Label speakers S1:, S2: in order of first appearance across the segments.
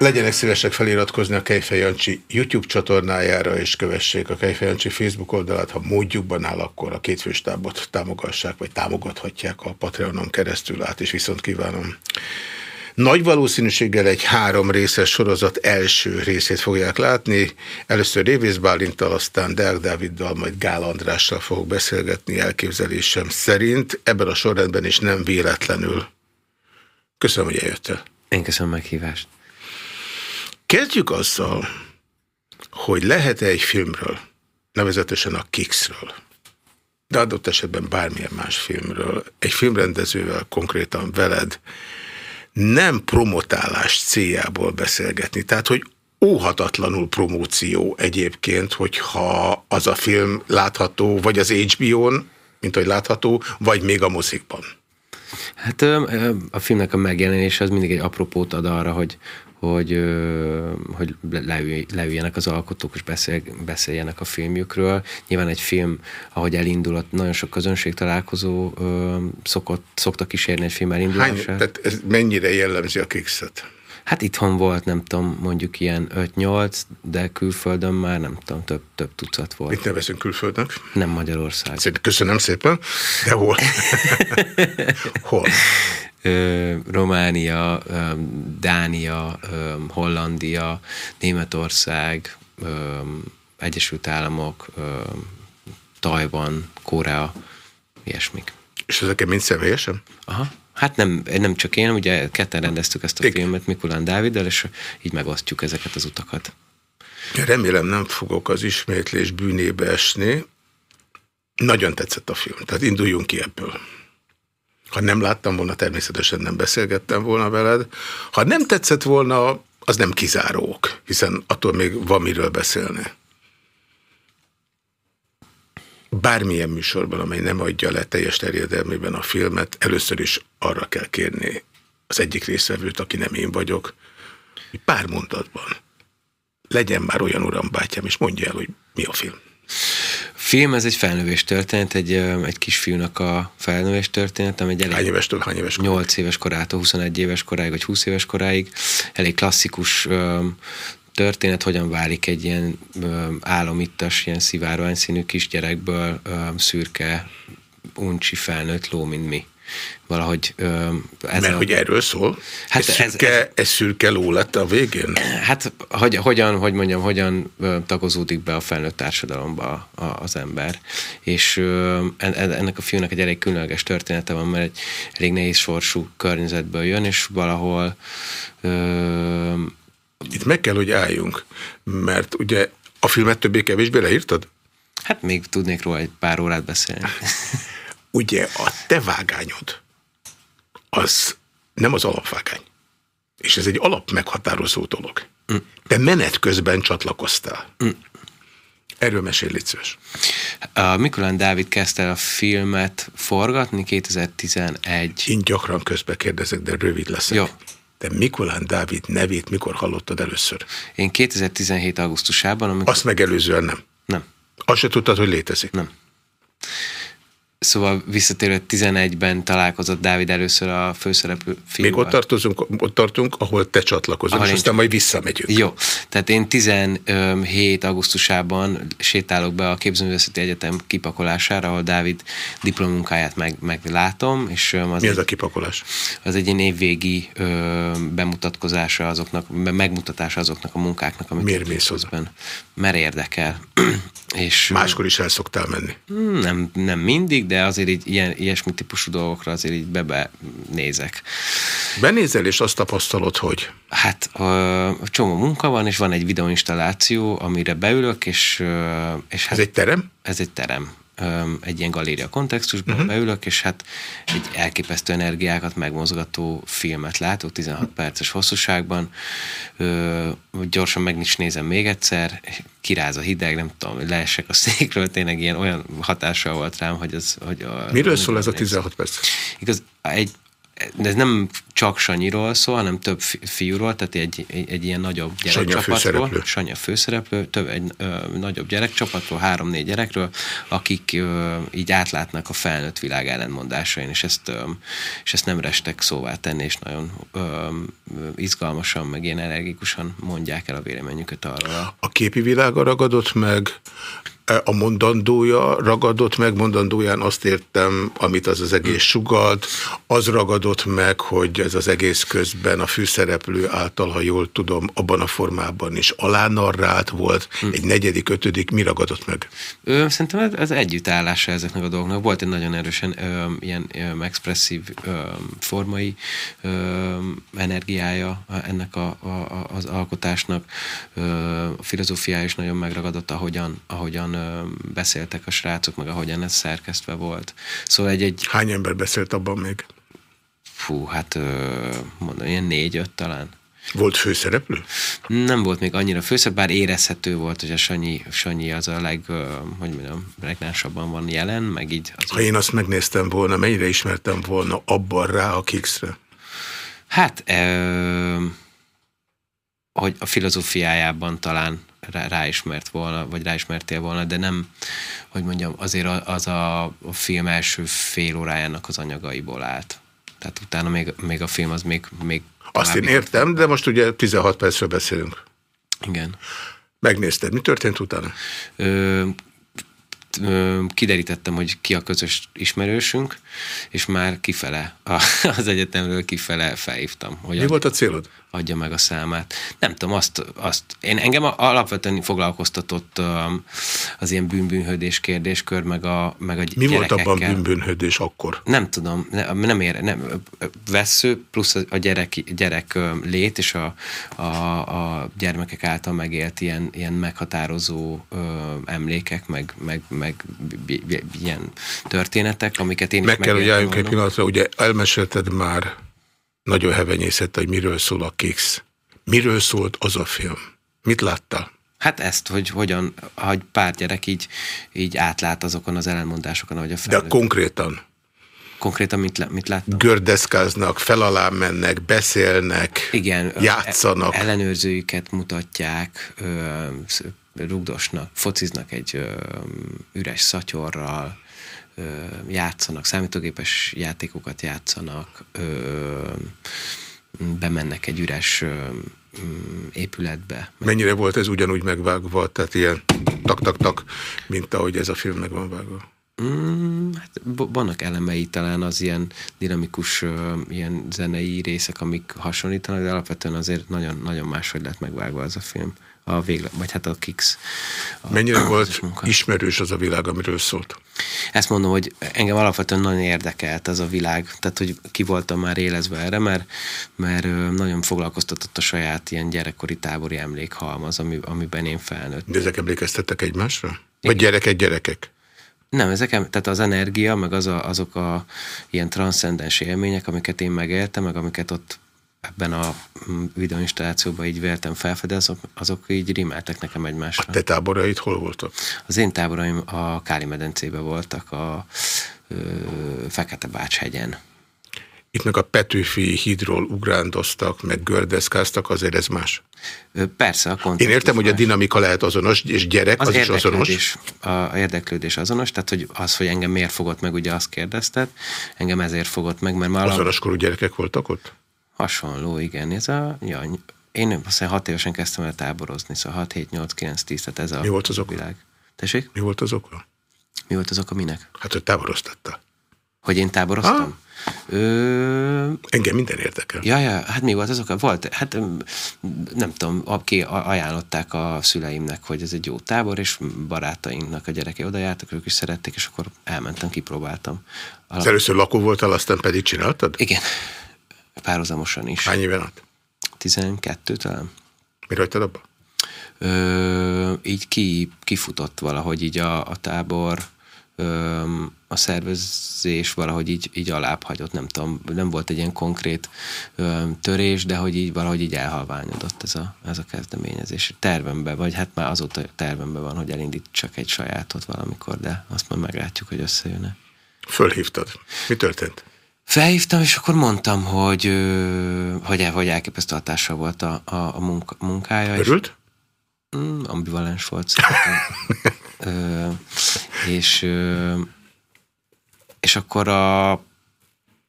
S1: Legyenek szívesek feliratkozni a Kejfej Jancsi YouTube csatornájára, és kövessék a Kejfej Jancsi Facebook oldalát. Ha módjukban áll, akkor a kétfőstábot támogassák, vagy támogathatják a Patreonon keresztül át, és viszont kívánom. Nagy valószínűséggel egy három részes sorozat első részét fogják látni. Először Révész Bálintal, aztán Deák Dáviddal, majd Gál Andrással fogok beszélgetni elképzelésem szerint. Ebben a sorrendben is nem véletlenül. Köszönöm, hogy eljöttél.
S2: Én köszönöm a meghívást.
S1: Kezdjük azzal, hogy lehet-e egy filmről, nevezetesen a Kicksről, de adott esetben bármilyen más filmről, egy filmrendezővel, konkrétan veled, nem promotálás céljából beszélgetni. Tehát, hogy óhatatlanul promóció egyébként, hogyha az a film látható, vagy az HBO-n, mint hogy látható, vagy még a mozikban.
S2: Hát a filmnek a megjelenése az mindig egy apropót ad arra, hogy, hogy, hogy leülj, leüljenek az alkotók és beszél, beszéljenek a filmjükről. Nyilván egy film, ahogy elindul, nagyon sok közönség találkozó szokott, szokta kísérni egy film elindulását.
S1: Hány, tehát ez mennyire jellemzi a Kixet?
S2: Hát itthon volt, nem tudom, mondjuk ilyen 5-8, de külföldön már nem tudom, több, több tucat volt.
S1: Mit nevezünk külföldnek?
S2: Nem Magyarország.
S1: Köszönöm szépen, de hol? hol?
S2: Románia, Dánia, Hollandia, Németország, Egyesült Államok, Tajvan, Korea, ilyesmik.
S1: És ezeket mind személyesen?
S2: Aha. Hát nem, nem csak én, ugye ketten rendeztük ezt a Igen. filmet Mikulán Dáviddal, és így megosztjuk ezeket az utakat.
S1: Remélem nem fogok az ismétlés bűnébe esni. Nagyon tetszett a film, tehát induljunk ki ebből. Ha nem láttam volna, természetesen nem beszélgettem volna veled. Ha nem tetszett volna, az nem kizárók, hiszen attól még van miről beszélni. Bármilyen műsorban, amely nem adja le teljes terjedelmében a filmet, először is arra kell kérni az egyik részvevőt, aki nem én vagyok, hogy pár mondatban legyen már olyan uram bátyám, és mondja el, hogy mi a film
S2: film, ez egy felnövés történet, egy, egy kisfiúnak a felnövés történet, ami egy elég...
S1: Hány évestől hány éves
S2: koráig? 8 éves korától 21 éves koráig, vagy 20 éves koráig. Elég klasszikus történet, hogyan válik egy ilyen álomittas, ilyen szivárvány színű kisgyerekből szürke, uncsi felnőtt ló, mint mi valahogy...
S1: Ez Mert a... hogy erről szól? Hát ez, szürke, ez, ez szürke ló lett a végén?
S2: Hát hogy, hogyan, hogy mondjam, hogyan tagozódik be a felnőtt társadalomba az ember. És ennek a fiúnak egy elég különleges története van, mert egy elég nehéz sorsú környezetből jön, és valahol...
S1: Itt meg kell, hogy álljunk, mert ugye a filmet többé-kevésbé leírtad?
S2: Hát még tudnék róla egy pár órát beszélni.
S1: ugye a te vágányod az nem az alapvágány. És ez egy alap meghatározó dolog. Mm. De menet közben csatlakoztál. Mm. Erről mesélj, légy
S2: A Mikulán Dávid kezdte a filmet forgatni 2011.
S1: Én gyakran közbe kérdezek, de rövid leszek. Jó. De Mikulán Dávid nevét mikor hallottad először?
S2: Én 2017. augusztusában. Amikor...
S1: Azt megelőzően nem?
S2: Nem.
S1: Azt se tudtad, hogy létezik?
S2: Nem. Szóval visszatérő 11-ben találkozott Dávid először a főszereplő
S1: fiúval. Még ott, tartozunk, ott tartunk, ahol te csatlakozol, ahol és aztán majd visszamegyünk.
S2: Jó, tehát én 17 augusztusában sétálok be a Képzőművészeti Egyetem kipakolására, ahol Dávid diplomunkáját meg, meglátom. És
S1: az Mi egy, az a kipakolás?
S2: Az egy ilyen évvégi ö, bemutatkozása azoknak, megmutatása azoknak a munkáknak,
S1: amit Miért mész oda?
S2: Mert érdekel.
S1: És, Máskor is el szoktál menni?
S2: Nem, nem mindig, de azért így ilyen, ilyesmi típusú dolgokra azért így bebe nézek.
S1: Benézel, és azt tapasztalod, hogy?
S2: Hát a, csomó munka van, és van egy videóinstalláció, amire beülök, és... és
S1: hát, ez egy terem?
S2: Ez egy terem egy ilyen galéria kontextusban uh-huh. beülök, és hát egy elképesztő energiákat megmozgató filmet látok, 16 perces hosszúságban. Ö, gyorsan meg is nézem még egyszer, kiráz a hideg, nem tudom, leesek a székről, tényleg ilyen olyan hatással volt rám, hogy az... Hogy
S1: a, Miről szól ez a 16 perc?
S2: Igaz, egy ez nem csak Sanyiról szól, hanem több fiúról, tehát egy, egy, egy ilyen nagyobb gyerekcsapatról. Sanya főszereplő. Több egy ö, nagyobb gyerekcsapatról, három-négy gyerekről, akik ö, így átlátnak a felnőtt világ ellenmondásain, és ezt, ö, és ezt nem restek szóvá tenni, és nagyon ö, izgalmasan, meg ilyen energikusan mondják el a véleményüket arról.
S1: A képi világa ragadott meg, a mondandója ragadott meg, mondandóján azt értem, amit az az egész sugalt, az ragadott meg, hogy ez az egész közben a főszereplő által, ha jól tudom, abban a formában is alánarrált volt, hm. egy negyedik, ötödik, mi ragadott meg?
S2: Ö, szerintem ez együttállása ezeknek a dolgoknak. Volt egy nagyon erősen ö, ilyen ö, expresszív ö, formai ö, energiája ennek a, a, az alkotásnak. Ö, a filozófiája is nagyon megragadott, ahogyan, ahogyan beszéltek a srácok, meg ahogyan ez szerkesztve volt. Szóval egy, egy...
S1: Hány ember beszélt abban még?
S2: Fú, hát mondom, ilyen négy-öt talán.
S1: Volt főszereplő?
S2: Nem volt még annyira főszereplő, bár érezhető volt, hogy a Sanyi, Sanyi az a leg, hogy mondjam, legnánsabban van jelen, meg így.
S1: Az ha én azt megnéztem volna, mennyire ismertem volna abban rá a Kixre?
S2: Hát, ö, hogy a filozófiájában talán rá, ráismert volna, vagy ráismertél volna, de nem, hogy mondjam, azért az a, a film első fél órájának az anyagaiból állt. Tehát utána még, még a film az még... még
S1: Azt én értem, de most ugye 16 percről beszélünk.
S2: Igen.
S1: Megnézted, mi történt utána?
S2: Ö, kiderítettem, hogy ki a közös ismerősünk, és már kifele, az egyetemről kifele felhívtam. Hogy
S1: Mi volt a célod?
S2: Adja meg a számát. Nem tudom, azt, azt én engem alapvetően foglalkoztatott az ilyen bűnbűnhődés kérdéskör, meg a, meg a
S1: Mi volt abban bűnbűnhődés akkor?
S2: Nem tudom, nem, nem ér, nem, vesző plusz a gyerek, gyerek lét és a, a, a gyermekek által megélt ilyen, ilyen meghatározó ö, emlékek, meg, meg, meg ilyen történetek, amiket én
S1: meg is kell, hogy álljunk egy pillanatra, ugye elmesélted már nagyon hevenyészett, hogy miről szól a Kix. Miről szólt az a film? Mit láttál?
S2: Hát ezt, hogy hogyan, hogy pár gyerek így, így átlát azokon az ellenmondásokon, ahogy a
S1: felnőtt. De konkrétan?
S2: Konkrétan mit, mit láttam?
S1: Gördeszkáznak, felalá mennek, beszélnek,
S2: Igen,
S1: játszanak.
S2: ellenőrzőiket mutatják, rugdosnak, fociznak egy üres szatyorral, játszanak, számítógépes játékokat játszanak, bemennek egy üres épületbe.
S1: Mennyire volt ez ugyanúgy megvágva, tehát ilyen tak-tak-tak, mint ahogy ez a film meg van vágva?
S2: Mm, hát vannak elemei talán az ilyen dinamikus ilyen zenei részek, amik hasonlítanak, de alapvetően azért nagyon, nagyon máshogy lett megvágva az a film a végle, vagy hát a Kix.
S1: A, Mennyire volt munka. ismerős az a világ, amiről szólt?
S2: Ezt mondom, hogy engem alapvetően nagyon érdekelt ez a világ, tehát hogy ki voltam már élezve erre, mert, mert nagyon foglalkoztatott a saját ilyen gyerekkori tábori emlékhalmaz, ami, amiben én felnőttem.
S1: De ezek emlékeztettek egymásra? Vagy gyerekek, gyerekek?
S2: Nem, ezek, tehát az energia, meg az a, azok a ilyen transzcendens élmények, amiket én megéltem, meg amiket ott ebben a mm, videóinstallációban így véltem felfedezni, azok, azok így rimeltek nekem egymásra.
S1: A te táboraid hol voltak?
S2: Az én táboraim a Káli medencében voltak, a ö, Fekete Bács hegyen.
S1: Itt meg a Petőfi hídról ugrándoztak, meg gördeszkáztak, azért ez más.
S2: Persze, a
S1: Én értem, hogy a dinamika lehet azonos, és gyerek az, az is azonos.
S2: A érdeklődés azonos, tehát hogy az, hogy engem miért fogott meg, ugye azt kérdezted, engem ezért fogott meg, mert már...
S1: Azonoskorú gyerekek voltak ott?
S2: Hasonló, igen. Ez a, ja, én azt hat évesen kezdtem el táborozni, szóval 6, 7, 8, 9, 10, tehát ez a
S1: Mi volt az oka?
S2: világ. Tessék?
S1: Mi volt az oka?
S2: Mi volt az oka minek?
S1: Hát, hogy táboroztattál.
S2: Hogy én táboroztam? Ö...
S1: Engem minden érdekel.
S2: Ja, ja, hát mi volt az oka? Volt, hát nem tudom, aki ajánlották a szüleimnek, hogy ez egy jó tábor, és barátainknak a gyerekei oda jártak, ők is szerették, és akkor elmentem, kipróbáltam.
S1: Alap... Először lakó voltál, aztán pedig csináltad?
S2: Igen párhuzamosan is.
S1: Hány éven át?
S2: 12 talán.
S1: Mi hagytad abba?
S2: Ö, így ki, kifutott valahogy így a, a tábor, ö, a szervezés valahogy így, így alább hagyott, nem tudom, nem volt egy ilyen konkrét ö, törés, de hogy így valahogy így elhalványodott ez a, ez a kezdeményezés. Tervemben, vagy hát már azóta tervemben van, hogy elindít csak egy sajátot valamikor, de azt majd meglátjuk, hogy összejön-e.
S1: Fölhívtad. Mi történt?
S2: Felhívtam, és akkor mondtam, hogy, hogy, hogy elképesztő hatással volt a, a, a munka, munkája.
S1: Örült?
S2: És, mm, ambivalens volt ö, és, ö, és akkor a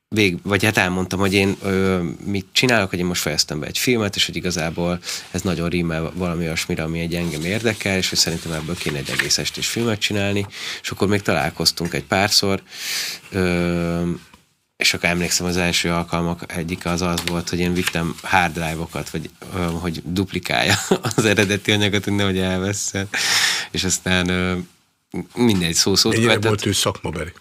S2: vég, vagy hát elmondtam, hogy én ö, mit csinálok, hogy én most fejeztem be egy filmet, és hogy igazából ez nagyon rímel valami olyasmire, ami egy engem érdekel, és hogy szerintem ebből kéne egy egész estés filmet csinálni, és akkor még találkoztunk egy párszor, ö, és akkor emlékszem, az első alkalmak egyik az az volt, hogy én vittem hard drive-okat, vagy hogy duplikálja az eredeti anyagot, hogy nehogy elvesszen. És aztán mindegy szó szót
S1: Ennyire volt ő szakmabeli.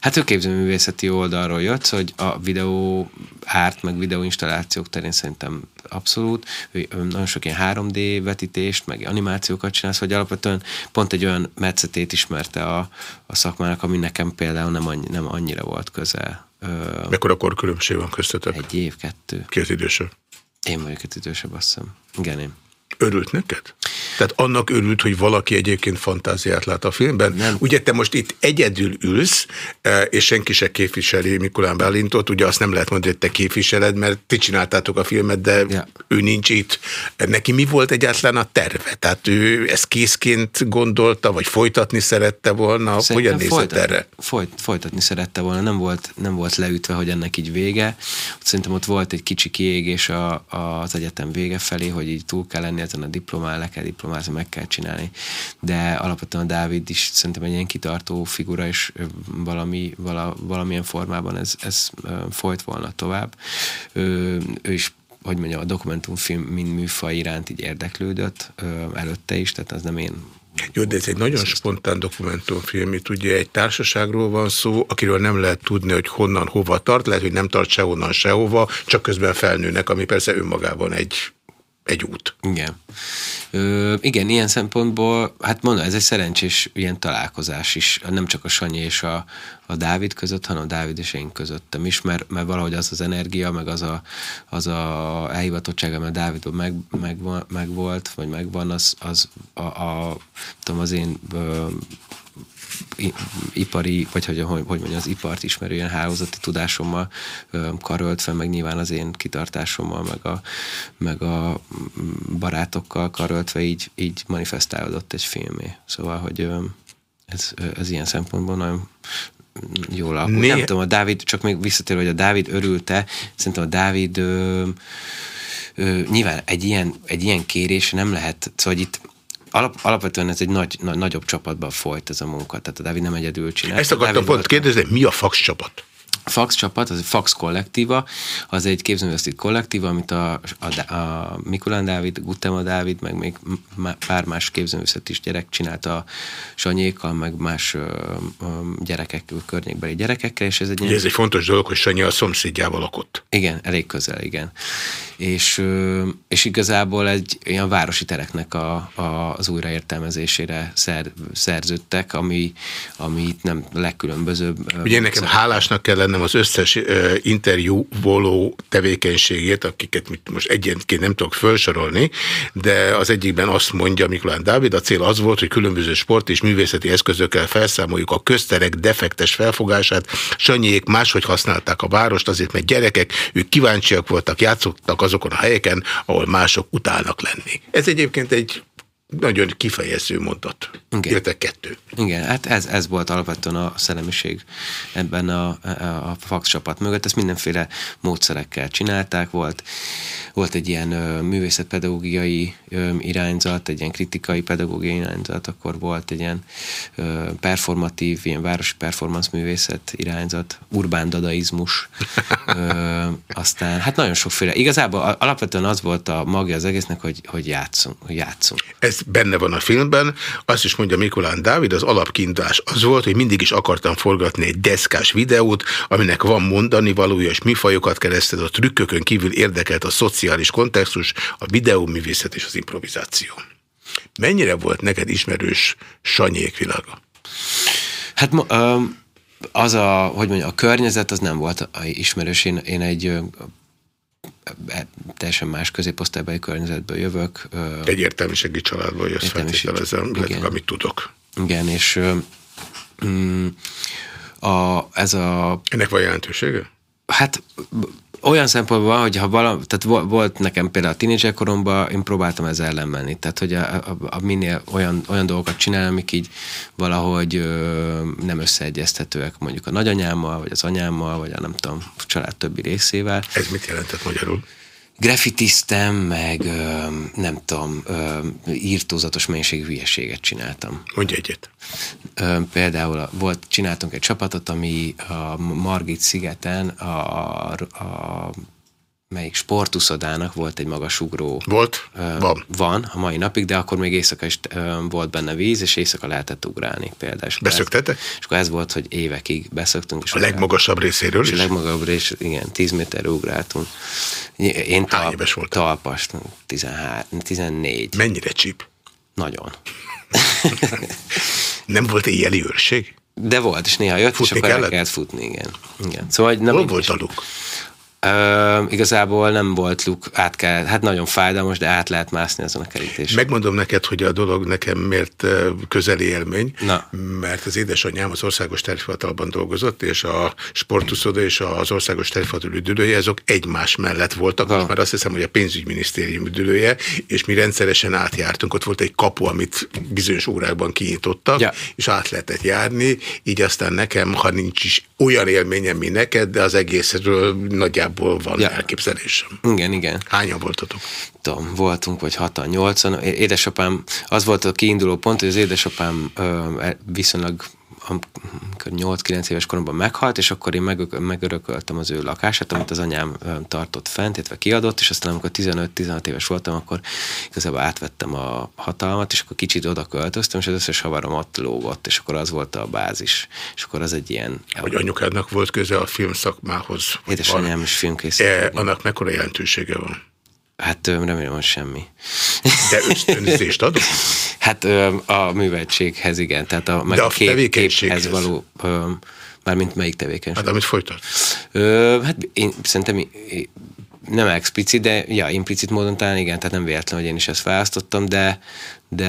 S2: Hát ő képzőművészeti oldalról jött, hogy a videó árt, meg videóinstallációk terén szerintem abszolút. Ő nagyon sok ilyen 3D vetítést, meg animációkat csinálsz, hogy alapvetően pont egy olyan metszetét ismerte a, a szakmának, ami nekem például nem, annyi, nem annyira volt közel.
S1: Mekkora különbség van köztetek?
S2: Egy év, kettő.
S1: Az idősebb?
S2: Én vagyok egy idősebb, azt hiszem. Igen, én.
S1: Örült neked? Tehát annak örült, hogy valaki egyébként fantáziát lát a filmben. Nem. Ugye te most itt egyedül ülsz, e, és senki se képviseli Mikulán Bálintot, ugye azt nem lehet mondani, hogy te képviseled, mert ti csináltátok a filmet, de ja. ő nincs itt. Neki mi volt egyáltalán a terve? Tehát ő ezt készként gondolta, vagy folytatni szerette volna? Szerintem Hogyan nézett folytat, erre?
S2: Folyt, folytatni szerette volna, nem volt, nem volt leütve, hogy ennek így vége. Szerintem ott volt egy kicsi kiégés a, a, az egyetem vége felé, hogy így túl kell lenni ezen a diplomán, le kell diplomázni, meg kell csinálni. De alapvetően a Dávid is szerintem egy ilyen kitartó figura, és valami, vala, valamilyen formában ez, ez folyt volna tovább. Ő, ő is hogy mondjam, a dokumentumfilm mind műfaj iránt így érdeklődött előtte is, tehát az nem én
S1: jó, de ez egy nagyon spontán dokumentumfilm, itt ugye egy társaságról van szó, akiről nem lehet tudni, hogy honnan, hova tart, lehet, hogy nem tart sehonnan, sehova, csak közben felnőnek, ami persze önmagában egy egy út.
S2: Igen. Ö, igen, ilyen szempontból, hát mondom, ez egy szerencsés ilyen találkozás is, nem csak a Sanyi és a, a Dávid között, hanem a Dávid és én közöttem is, mert, mert valahogy az az energia, meg az a, az a elhivatottság, mert Dávidban meg, meg, meg, volt, vagy megvan, az, az a, a, tudom, az én ipari, vagy hogy, hogy, mondjam, az ipart ismerő ilyen hálózati tudásommal karölt fel, meg nyilván az én kitartásommal, meg a, meg a barátokkal karöltve így, így manifestálódott egy filmé. Szóval, hogy ez, ez ilyen szempontból nagyon jól alakul. Nem tudom, a Dávid, csak még visszatér, hogy a Dávid örülte, szerintem a Dávid ö, ö, nyilván egy ilyen, egy ilyen kérés nem lehet, szóval itt alap, alapvetően ez egy nagy, nagy, nagyobb csapatban folyt ez a munka, tehát a David nem egyedül csinál.
S1: Ezt akartam pont kérdezni, mi a fax csapat?
S2: Fax csapat, az egy Fax kollektíva, az egy képzőművészeti kollektíva, amit a, a, a Mikulán Dávid, Gutema Dávid, meg még pár más képzőművészeti is gyerek csinálta a Sanyékkal, meg más ö, ö, gyerekek, környékbeli gyerekekkel, és ez egy...
S1: Ugye ez egy fontos dolog, hogy Sanyi a szomszédjával lakott.
S2: Igen, elég közel, igen. És, és igazából egy ilyen városi tereknek a, a, az újraértelmezésére szer, szerződtek, ami, ami itt nem legkülönbözőbb.
S1: Ugye nekem hálásnak kell lennem az összes interjú voló tevékenységét, akiket most egyenként nem tudok felsorolni, de az egyikben azt mondja Mikulán Dávid, a cél az volt, hogy különböző sport és művészeti eszközökkel felszámoljuk a közterek defektes felfogását. Sanyék máshogy használták a várost, azért mert gyerekek, ők kíváncsiak voltak, játszottak azokon a helyeken, ahol mások utálnak lenni. Ez egyébként egy nagyon kifejező mondat. Igen. Illetve kettő.
S2: Igen, hát ez, ez volt alapvetően a szellemiség ebben a, a, a fax csapat mögött. Ezt mindenféle módszerekkel csinálták. Volt, volt egy ilyen ö, művészetpedagógiai ö, irányzat, egy ilyen kritikai pedagógiai irányzat, akkor volt egy ilyen ö, performatív, ilyen városi performance művészet irányzat, urbán dadaizmus. ö, aztán, hát nagyon sokféle. Igazából alapvetően az volt a magja az egésznek, hogy, hogy játszunk. Hogy játszunk.
S1: Ez benne van a filmben. Azt is mondja Mikulán Dávid, az alapkindás az volt, hogy mindig is akartam forgatni egy deszkás videót, aminek van mondani valója, és mi fajokat a trükkökön kívül érdekelt a szociális kontextus, a videóművészet és az improvizáció. Mennyire volt neked ismerős Sanyék világa?
S2: Hát az a, hogy mondjam, a környezet az nem volt ismerős. Én, én egy teljesen más középosztálybeli környezetből jövök.
S1: Egy értelmiségi családból jössz feltételezem, amit tudok.
S2: Igen, és mm, a, ez a...
S1: Ennek van jelentősége?
S2: Hát olyan szempontból, hogy ha valami, tehát volt nekem például a tínédzser koromban, én próbáltam ezzel ellen menni. Tehát, hogy a, a, a minél olyan, olyan dolgokat csinálni, amik így valahogy ö, nem összeegyeztetőek mondjuk a nagyanyámmal, vagy az anyámmal, vagy a nem tudom, a család többi részével.
S1: Ez mit jelentett magyarul?
S2: Grafitiztem, meg ö, nem tudom, ö, írtózatos mennyiségű hülyeséget csináltam.
S1: Mondj egyet.
S2: Ö, például volt, csináltunk egy csapatot, ami a Margit szigeten a, a melyik sportuszodának volt egy magasugró.
S1: Volt?
S2: van. Van a mai napig, de akkor még éjszaka is volt benne víz, és éjszaka lehetett ugrálni például.
S1: Beszöktetek?
S2: És akkor ez volt, hogy évekig beszöktünk. És
S1: a legmagasabb részéről
S2: és
S1: is?
S2: a legmagasabb rész, igen, 10 méterre ugráltunk. Én
S1: Hány éves voltam?
S2: Talpas, 13, 14.
S1: Mennyire csíp?
S2: Nagyon.
S1: Nem volt éjjeli őrség?
S2: De volt, és néha jött, futni és akkor kellett? el kellett futni, igen. igen. Szóval,
S1: nem Hol volt a luk?
S2: Igazából nem volt luk, át kell, hát nagyon fájdalmas, de át lehet mászni azon a kerítésen.
S1: Megmondom neked, hogy a dolog nekem miért közeli élmény,
S2: Na.
S1: mert az édesanyám az országos tervhivatalban dolgozott, és a sportuszoda és az országos tervhivatal üdülője, azok egymás mellett voltak, most már azt hiszem, hogy a pénzügyminisztérium üdülője, és mi rendszeresen átjártunk, ott volt egy kapu, amit bizonyos órákban kinyitottak, ja. és át lehetett járni, így aztán nekem, ha nincs is olyan élményem, mint neked, de az egészről nagyjából nagyjából van ja. elképzelésem.
S2: Igen, igen.
S1: Hányan voltatok?
S2: Tudom, voltunk, vagy hatan, nyolcan. Édesapám, az volt a kiinduló pont, hogy az édesapám ö, e, viszonylag amikor 8-9 éves koromban meghalt, és akkor én meg, megörököltem az ő lakását, amit az anyám tartott fent, illetve kiadott, és aztán amikor 15-16 éves voltam, akkor igazából átvettem a hatalmat, és akkor kicsit oda költöztem, és az összes havarom ott lógott, és akkor az volt a bázis. És akkor az egy ilyen...
S1: Hogy anyukádnak volt köze a filmszakmához?
S2: Édesanyám is filmkészítő.
S1: E, annak mekkora jelentősége van?
S2: Hát remélem, hogy semmi.
S1: De ösztönzést adok?
S2: hát a műveltséghez igen, tehát a,
S1: meg De a, a kép, képhez
S2: való, mármint melyik tevékenység.
S1: Hát amit folytat?
S2: Hát én szerintem nem explicit, de ja, implicit módon talán igen, tehát nem véletlen, hogy én is ezt választottam, de, de,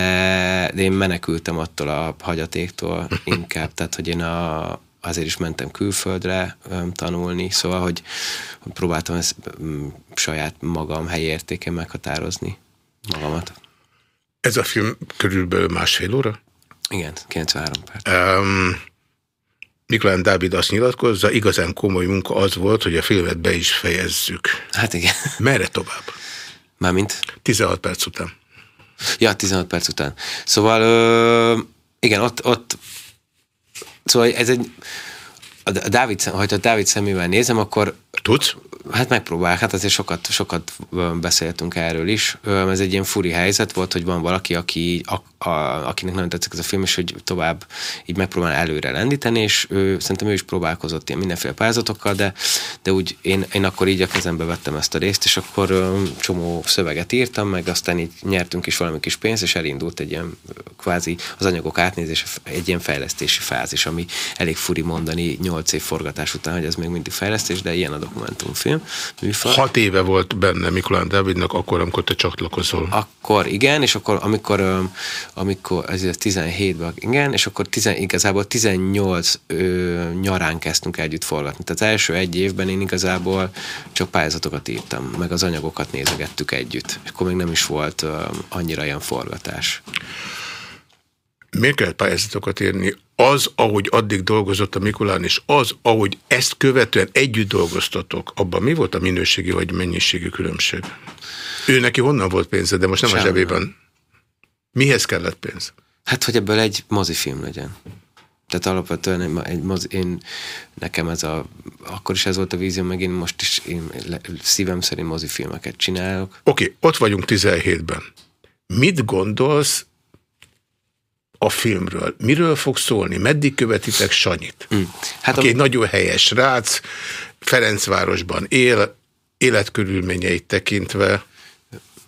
S2: de én menekültem attól a hagyatéktól inkább, tehát hogy én a, azért is mentem külföldre tanulni, szóval, hogy próbáltam ezt saját magam helyértéken meghatározni magamat.
S1: Ez a film körülbelül másfél óra?
S2: Igen, 93 perc.
S1: Um, Miklán Dávid azt nyilatkozza, igazán komoly munka az volt, hogy a filmet be is fejezzük.
S2: Hát igen.
S1: Merre tovább?
S2: Mármint?
S1: 16 perc után.
S2: Ja, 16 perc után. Szóval ö, igen, ott, ott Szóval ez egy, a Dávid, ha a Dávid szemével nézem, akkor...
S1: Tudsz?
S2: Hát megpróbál, hát azért sokat, sokat beszéltünk erről is. Ez egy ilyen furi helyzet volt, hogy van valaki, aki, a, a, akinek nagyon tetszik ez a film, és hogy tovább így megpróbál előre lendíteni, és ő, szerintem ő is próbálkozott ilyen mindenféle pályázatokkal, de, de úgy én, én akkor így a kezembe vettem ezt a részt, és akkor csomó szöveget írtam, meg aztán így nyertünk is valami kis pénzt, és elindult egy ilyen kvázi az anyagok átnézése, egy ilyen fejlesztési fázis, ami elég furi mondani nyolc év forgatás után, hogy ez még mindig fejlesztés, de ilyen a dokumentumfilm
S1: műfaj. Hat éve volt benne Mikulán Dávidnak, akkor, amikor te csatlakozol.
S2: Akkor igen, és akkor amikor, amikor ez 17-ben, igen, és akkor tizen, igazából 18 ö, nyarán kezdtünk együtt forgatni. Tehát első egy évben én igazából csak pályázatokat írtam, meg az anyagokat nézegettük együtt. És akkor még nem is volt ö, annyira ilyen forgatás.
S1: Miért kellett pályázatokat írni? Az, ahogy addig dolgozott a Mikulán, és az, ahogy ezt követően együtt dolgoztatok, abban mi volt a minőségi vagy mennyiségi különbség? Ő neki honnan volt pénze, de most nem Semmi. a zsebében. Mihez kellett pénz?
S2: Hát, hogy ebből egy mozifilm legyen. Tehát alapvetően egy mozi, én, nekem ez a, akkor is ez volt a vízió, meg én most is én szívem szerint mozifilmeket csinálok.
S1: Oké, okay, ott vagyunk 17-ben. Mit gondolsz a filmről. Miről fog szólni? Meddig követitek Sanyit? Mm. Hát aki a... egy nagyon helyes rác, Ferencvárosban él, életkörülményeit tekintve.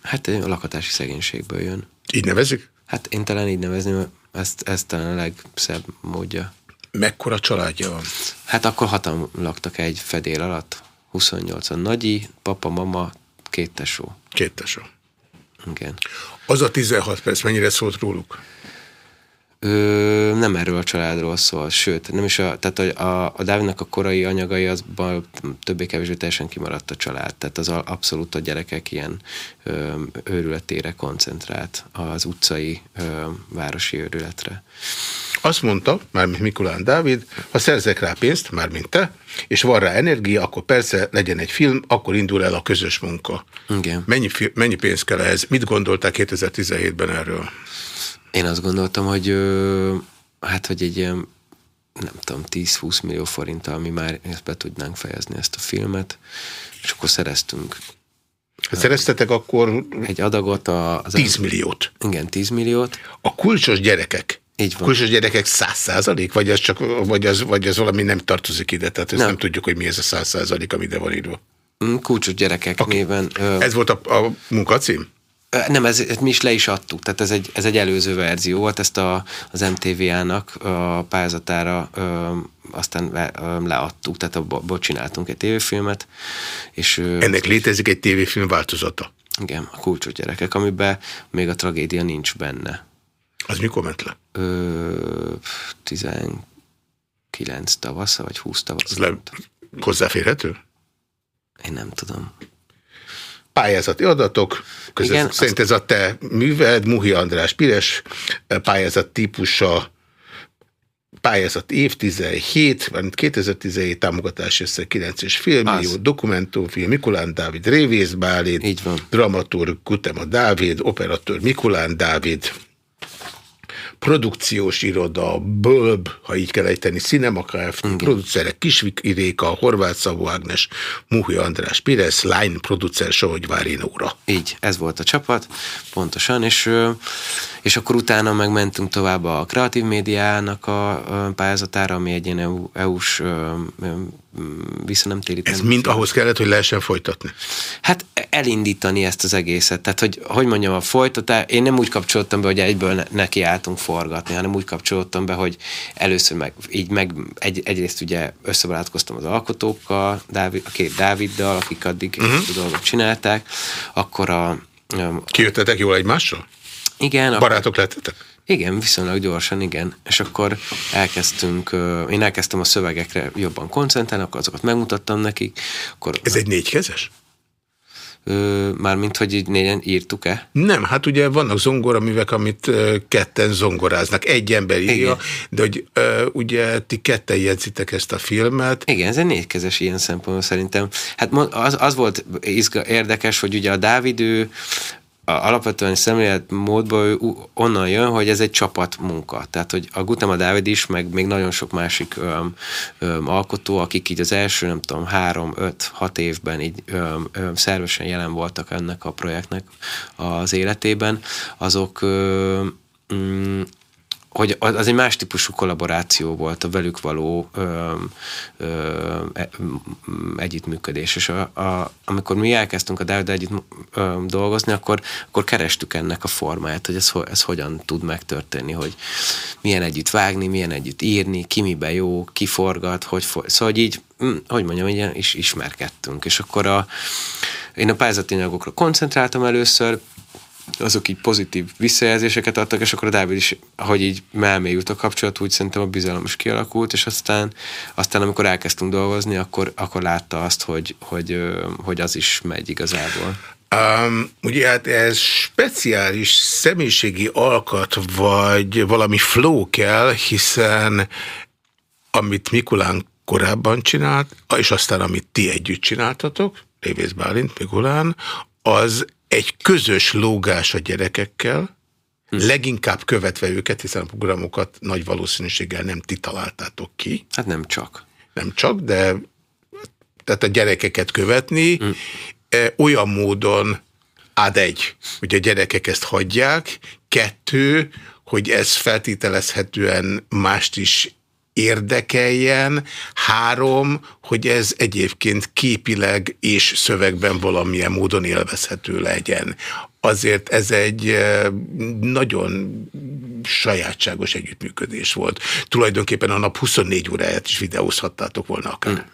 S2: Hát a lakatási szegénységből jön.
S1: Így nevezik?
S2: Hát én talán így nevezném, ezt, ez talán a legszebb módja.
S1: Mekkora családja van?
S2: Hát akkor hatan laktak egy fedél alatt. 28-an nagyi, papa, mama, két tesó.
S1: Két tesó.
S2: Igen.
S1: Az a 16 perc mennyire szólt róluk?
S2: Ö, nem erről a családról szól, sőt, nem is a, tehát a, a, a Dávidnak a korai anyagai azban többé-kevésbé teljesen kimaradt a család, tehát az abszolút a gyerekek ilyen ö, őrületére koncentrált, az utcai ö, városi őrületre.
S1: Azt mondta, mármint Mikulán Dávid, ha szerzek rá pénzt, mármint te, és van rá energia, akkor persze legyen egy film, akkor indul el a közös munka.
S2: Igen.
S1: Mennyi, mennyi pénz kell ehhez? Mit gondoltál 2017-ben erről?
S2: Én azt gondoltam, hogy hát, hogy egy ilyen nem tudom, 10-20 millió forinttal mi már ezt be tudnánk fejezni ezt a filmet, és akkor szereztünk.
S1: Hát szereztetek akkor
S2: egy adagot a, az
S1: 10 milliót.
S2: Igen, 10 milliót.
S1: A kulcsos gyerekek. Így van. Kulcsos gyerekek 100 százalék? Vagy csak, vagy, az, vagy ez valami nem tartozik ide? Tehát ezt nem, nem tudjuk, hogy mi ez a 100 százalék, ami ide van írva.
S2: Mm, kulcsos gyerekek okay. néven.
S1: Ez volt a, a munkacím?
S2: Nem, ez, ez mi is le is adtuk, tehát ez egy, ez egy előző verzió volt, ezt a, az MTV-ának a pályázatára ö, aztán le, ö, leadtuk, tehát abból csináltunk egy tévéfilmet. És,
S1: ö, Ennek létezik egy tévéfilm változata?
S2: Igen, a kulcsot gyerekek, amiben még a tragédia nincs benne.
S1: Az mikor ment le?
S2: Ö, 19 tavasza, vagy 20 tavasza.
S1: Ez le hozzáférhető?
S2: Én nem tudom
S1: pályázati adatok, között, Igen, szerint ez a te műved, Muhi András Pires pályázat típusa, pályázat év 17, 2017 támogatás össze 9,5 millió, dokumentumfilm, Mikulán Dávid, Révész Bálint, dramaturg Kutema Dávid, operatőr Mikulán Dávid, produkciós iroda, Bölb, ha így kell ejteni, Cinema Kft., Igen. producerek Kisvik Iréka, Horváth Szabó Ágnes, Muhi András Pires, Line producer Sohogyvári Nóra.
S2: Így, ez volt a csapat, pontosan, és, és akkor utána megmentünk tovább a kreatív médiának a pályázatára, ami egy ilyen EU-s visszanemtéríteni.
S1: Ez mind ahhoz kellett, hogy lehessen folytatni?
S2: Hát elindítani ezt az egészet. Tehát, hogy, hogy mondjam, a folytatás, én nem úgy kapcsoltam be, hogy egyből neki álltunk forgatni, hanem úgy kapcsoltam be, hogy először meg, így meg egy, egyrészt ugye összebarátkoztam az alkotókkal, Dávid, a két Dáviddal, akik addig uh-huh. a dolgot csinálták, akkor a...
S1: Kijöttetek jól egymással?
S2: Igen.
S1: Barátok akkor, lettetek?
S2: Igen, viszonylag gyorsan, igen. És akkor elkezdtünk, én elkezdtem a szövegekre jobban koncentrálni, akkor azokat megmutattam nekik. Akkor,
S1: Ez egy négykezes?
S2: Mármint, hogy így négyen írtuk-e?
S1: Nem, hát ugye vannak zongoraművek, amit ketten zongoráznak. Egy ember írja, Igen. de hogy ugye ti ketten jegyzitek ezt a filmet.
S2: Igen, ez egy négykezes ilyen szempontból szerintem. Hát az, az volt izga, érdekes, hogy ugye a Dávid ő alapvetően szemlélet módból onnan jön, hogy ez egy csapatmunka. Tehát, hogy a Gutama Dávid is, meg még nagyon sok másik öm, öm, alkotó, akik így az első, nem tudom, három, öt, hat évben így öm, öm, szervesen jelen voltak ennek a projektnek az életében, azok öm, mm, hogy az egy más típusú kollaboráció volt a velük való ö, ö, e, együttműködés. És a, a, amikor mi elkezdtünk a Dávid együtt ö, dolgozni, akkor, akkor kerestük ennek a formáját, hogy ez, ez hogyan tud megtörténni, hogy milyen együtt vágni, milyen együtt írni, ki miben jó, ki forgat, hogy for, szóval hogy így, hogy mondjam, így is ismerkedtünk. És akkor a, én a pályázati anyagokra koncentráltam először, azok így pozitív visszajelzéseket adtak, és akkor a Dávid is, hogy így melmélyült a kapcsolat, úgy szerintem a bizalom is kialakult, és aztán, aztán amikor elkezdtünk dolgozni, akkor, akkor látta azt, hogy, hogy, hogy az is megy igazából.
S1: Um, ugye hát ez speciális személyiségi alkat, vagy valami flow kell, hiszen amit Mikulán korábban csinált, és aztán amit ti együtt csináltatok, Révész Bálint, Mikulán, az egy közös lógás a gyerekekkel, hm. leginkább követve őket, hiszen a programokat nagy valószínűséggel nem ti találtátok ki.
S2: Hát nem csak.
S1: Nem csak, de tehát a gyerekeket követni hm. olyan módon ad egy, hogy a gyerekek ezt hagyják, kettő, hogy ez feltételezhetően mást is érdekeljen, három, hogy ez egyébként képileg és szövegben valamilyen módon élvezhető legyen. Azért ez egy eh, nagyon sajátságos együttműködés volt. Tulajdonképpen a nap 24 óráját is videózhattátok volna akár. Hmm.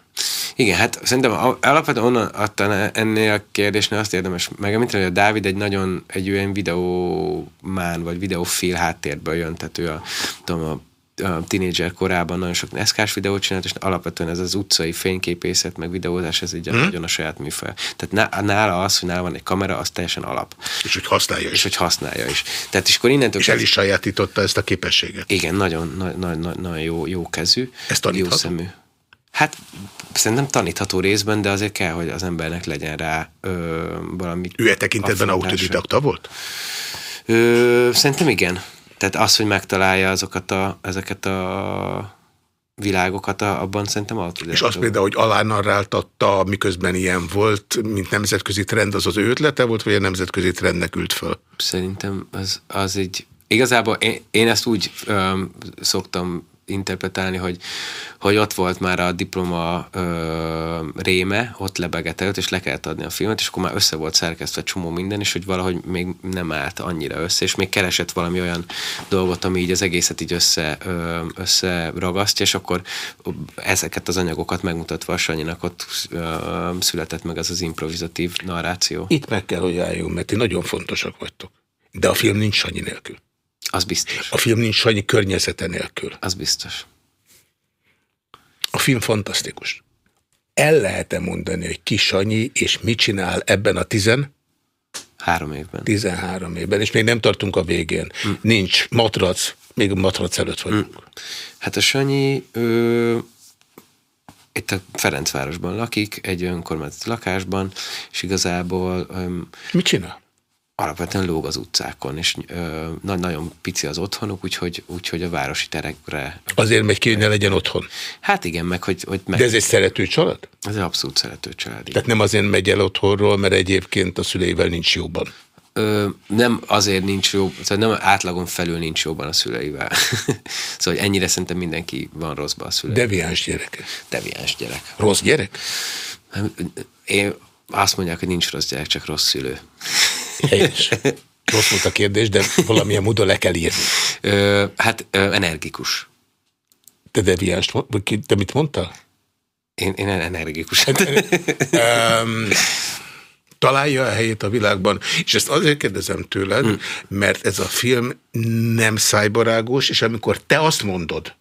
S2: Igen, hát szerintem alapvetően onnan adta ennél a kérdésnél azt érdemes megemlíteni, hogy a Dávid egy nagyon egy olyan videómán, vagy videófil háttérből jön, tehát ő a, tudom, a a tínédzser korában nagyon sok neszkás videót csinált, és alapvetően ez az utcai fényképészet, meg videózás, ez egy hmm. nagyon a saját műfaj. Tehát nála az, hogy nála van egy kamera, az teljesen alap.
S1: És hogy használja
S2: is. És hogy használja is. Tehát és akkor innentől
S1: és el is sajátította ezt a képességet.
S2: Igen, nagyon, nagyon, nagyon, nagyon jó, jó kezű.
S1: Ez tanítható? Jó szemű.
S2: Hát szerintem tanítható részben, de azért kell, hogy az embernek legyen rá ö, valami...
S1: Ő e tekintetben autodidakta volt?
S2: Ö, szerintem igen. Tehát az, hogy megtalálja azokat a, ezeket a világokat, abban szerintem autodidakta.
S1: És azt például, hogy alánarráltatta, miközben ilyen volt, mint nemzetközi trend, az az ő ötlete volt, vagy a nemzetközi trendnek ült föl?
S2: Szerintem az, az egy... Igazából én, én ezt úgy öm, szoktam interpretálni, hogy, hogy ott volt már a diploma ö, réme, ott lebegetelt, és le kellett adni a filmet, és akkor már össze volt szerkesztve csomó minden, és hogy valahogy még nem állt annyira össze, és még keresett valami olyan dolgot, ami így az egészet így össze, ö, összeragasztja, és akkor ezeket az anyagokat megmutatva a Sanyinak ott ö, született meg ez az improvizatív narráció.
S1: Itt meg kell, hogy álljunk, mert ti nagyon fontosak vagytok. De a film nincs Sanyi nélkül.
S2: Az biztos.
S1: A film nincs annyi környezete nélkül.
S2: Az biztos.
S1: A film fantasztikus. El lehet-e mondani, hogy ki Sanyi, és mit csinál ebben a tizen?
S2: Három évben.
S1: 13 évben, és még nem tartunk a végén. Hm. Nincs matrac, még a matrac előtt vagyunk. Hm.
S2: Hát a Sanyi ő, itt a Ferencvárosban lakik, egy önkormányzati lakásban, és igazából... Öm,
S1: Mit csinál?
S2: Alapvetően lóg az utcákon, és ö, nagyon pici az otthonuk, úgyhogy, úgyhogy a városi terekre...
S1: Azért megy ki, hogy ne legyen otthon?
S2: Hát igen, meg hogy... hogy meg...
S1: De ez egy szerető család?
S2: Ez egy abszolút szerető család. Igen.
S1: Tehát nem azért megy el otthonról, mert egyébként a szüleivel nincs jóban?
S2: Ö, nem azért nincs jó, szóval nem átlagon felül nincs jóban a szüleivel. szóval ennyire szerintem mindenki van rosszban a szüleivel.
S1: Deviáns gyerek.
S2: Deviáns gyerek.
S1: Rossz gyerek?
S2: Én azt mondják, hogy nincs rossz gyerek, csak rossz szülő.
S1: Helyes. Rossz volt a kérdés, de valamilyen módon le kell írni.
S2: Ö, hát ö, energikus.
S1: Te deviáns, te mit mondtál?
S2: Én, én energikus.
S1: um, találja a helyét a világban. És ezt azért kérdezem tőled, hmm. mert ez a film nem szájbarágos, és amikor te azt mondod,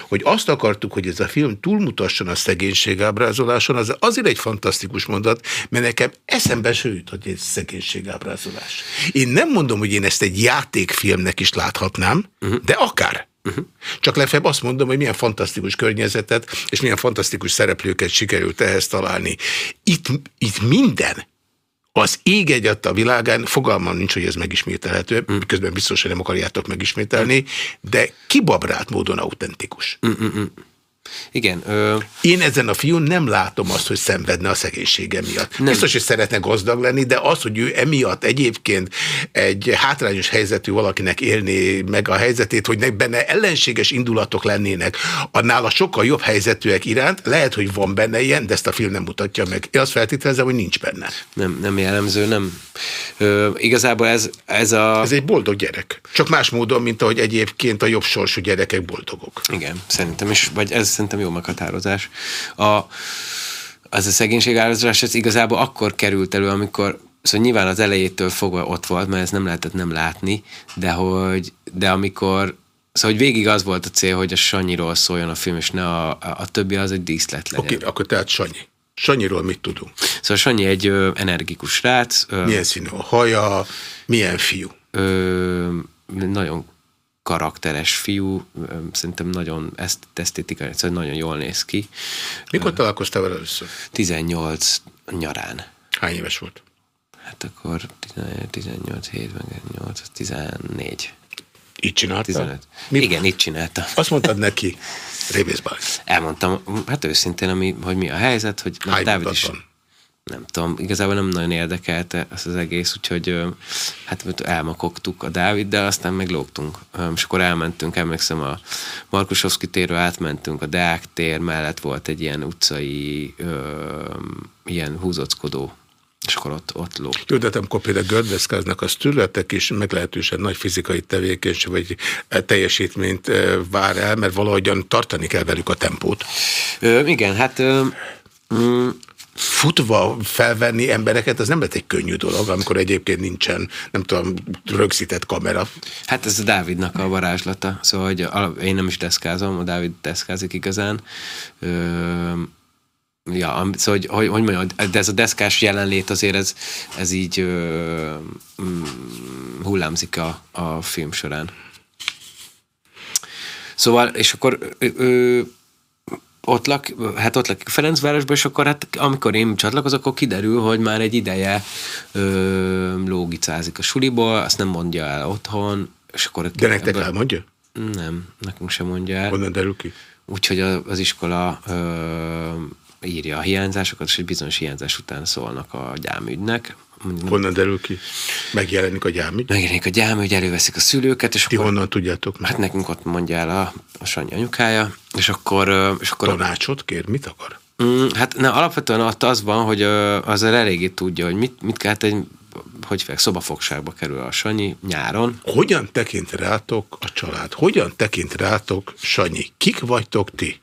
S1: hogy azt akartuk, hogy ez a film túlmutasson a szegénység ábrázoláson, az azért egy fantasztikus mondat, mert nekem eszembe se jut, hogy ez szegénység ábrázolás. Én nem mondom, hogy én ezt egy játékfilmnek is láthatnám, uh mhm. -huh. de akár. Uh -huh. Csak legfeljebb azt mondom, hogy milyen fantasztikus környezetet és milyen fantasztikus szereplőket sikerült ehhez találni. Itt, itt minden az ég egyat a világán, fogalmam nincs, hogy ez megismételhető, mm. miközben biztos, hogy nem akarjátok megismételni, de kibabrált módon autentikus. Mm -mm.
S2: Igen. Ö...
S1: Én ezen a fiún nem látom azt, hogy szenvedne a szegénysége miatt. Nem. Biztos, hogy szeretne gazdag lenni, de az, hogy ő emiatt egyébként egy hátrányos helyzetű valakinek élné meg a helyzetét, hogy benne ellenséges indulatok lennének, annál a sokkal jobb helyzetűek iránt, lehet, hogy van benne ilyen, de ezt a film nem mutatja meg. Én azt feltételezem, hogy nincs benne.
S2: Nem, nem jellemző, nem. Ö, igazából ez, ez a...
S1: Ez egy boldog gyerek. Csak más módon, mint ahogy egyébként a jobb sorsú gyerekek boldogok.
S2: Igen, szerintem is, vagy ez szerintem jó meghatározás. A, az a szegénység áldozás, ez igazából akkor került elő, amikor Szóval nyilván az elejétől fogva ott volt, mert ezt nem lehetett nem látni, de hogy, de amikor Szóval, hogy végig az volt a cél, hogy a Sanyiról szóljon a film, és ne a, a, a többi az egy díszlet legyen.
S1: Oké, okay, akkor tehát Sanyi. Sanyiról mit tudunk?
S2: Szóval Sanyi egy ö, energikus rác.
S1: Ö, milyen színű a haja, milyen fiú?
S2: Ö, nagyon karakteres fiú, szerintem nagyon esztétikai, szóval nagyon jól néz ki.
S1: Mikor találkoztál vele először?
S2: 18 nyarán.
S1: Hány éves volt?
S2: Hát akkor 18, 7, 8, 14.
S1: Így csinálta? 15.
S2: Mi? Igen, így csinálta.
S1: Azt mondtad neki, Révészbál.
S2: Elmondtam, hát őszintén, ami, hogy mi a helyzet, hogy
S1: Hány Dávid is, van?
S2: Nem tudom, igazából nem nagyon érdekelte ez az egész, úgyhogy hát elmakogtuk a Dávid, de aztán meglógtunk. És akkor elmentünk, emlékszem a Markusovszki térről átmentünk, a Deák tér mellett volt egy ilyen utcai, ö, ilyen húzockodó és akkor ott, ott lóg.
S1: Jó, de amikor például gördeszkáznak az területek is meglehetősen nagy fizikai tevékenység vagy teljesítményt vár el, mert valahogyan tartani kell velük a tempót.
S2: Ö, igen, hát ö,
S1: Mm. Futva felvenni embereket, az nem lett egy könnyű dolog, amikor egyébként nincsen, nem tudom, rögzített kamera.
S2: Hát ez a Dávidnak a varázslata, szóval hogy én nem is deszkázom, a Dávid deszkázik igazán. Ö, ja, szóval, hogy, hogy, hogy mondjam, de ez a deszkás jelenlét azért ez, ez így ö, mm, hullámzik a, a film során. Szóval, és akkor ö, ö, ott lak, hát ott lakik Ferencvárosban, és akkor hát amikor én csatlakozok, akkor kiderül, hogy már egy ideje ö, lógicázik a suliból, azt nem mondja el otthon, és akkor...
S1: De nektek ebből, elmondja?
S2: Nem, nekünk sem mondja el.
S1: Honnan derül ki?
S2: Úgyhogy az iskola ö, írja a hiányzásokat, és egy bizonyos hiányzás után szólnak a gyámügynek.
S1: Honnan derül ki? Megjelenik a gyámügy?
S2: Megjelenik a gyámügy, előveszik a szülőket. És
S1: Ti akkor, honnan tudjátok?
S2: Hát nekünk ott mondja el a, a Sanyi anyukája, és akkor... És akkor
S1: Tanácsot kér? Mit akar?
S2: Mm, hát ne, alapvetően ott az van, hogy az eléggé tudja, hogy mit, mit kell, egy hogy fel, szobafogságba kerül a Sanyi nyáron.
S1: Hogyan tekint rátok a család? Hogyan tekint rátok Sanyi? Kik vagytok ti?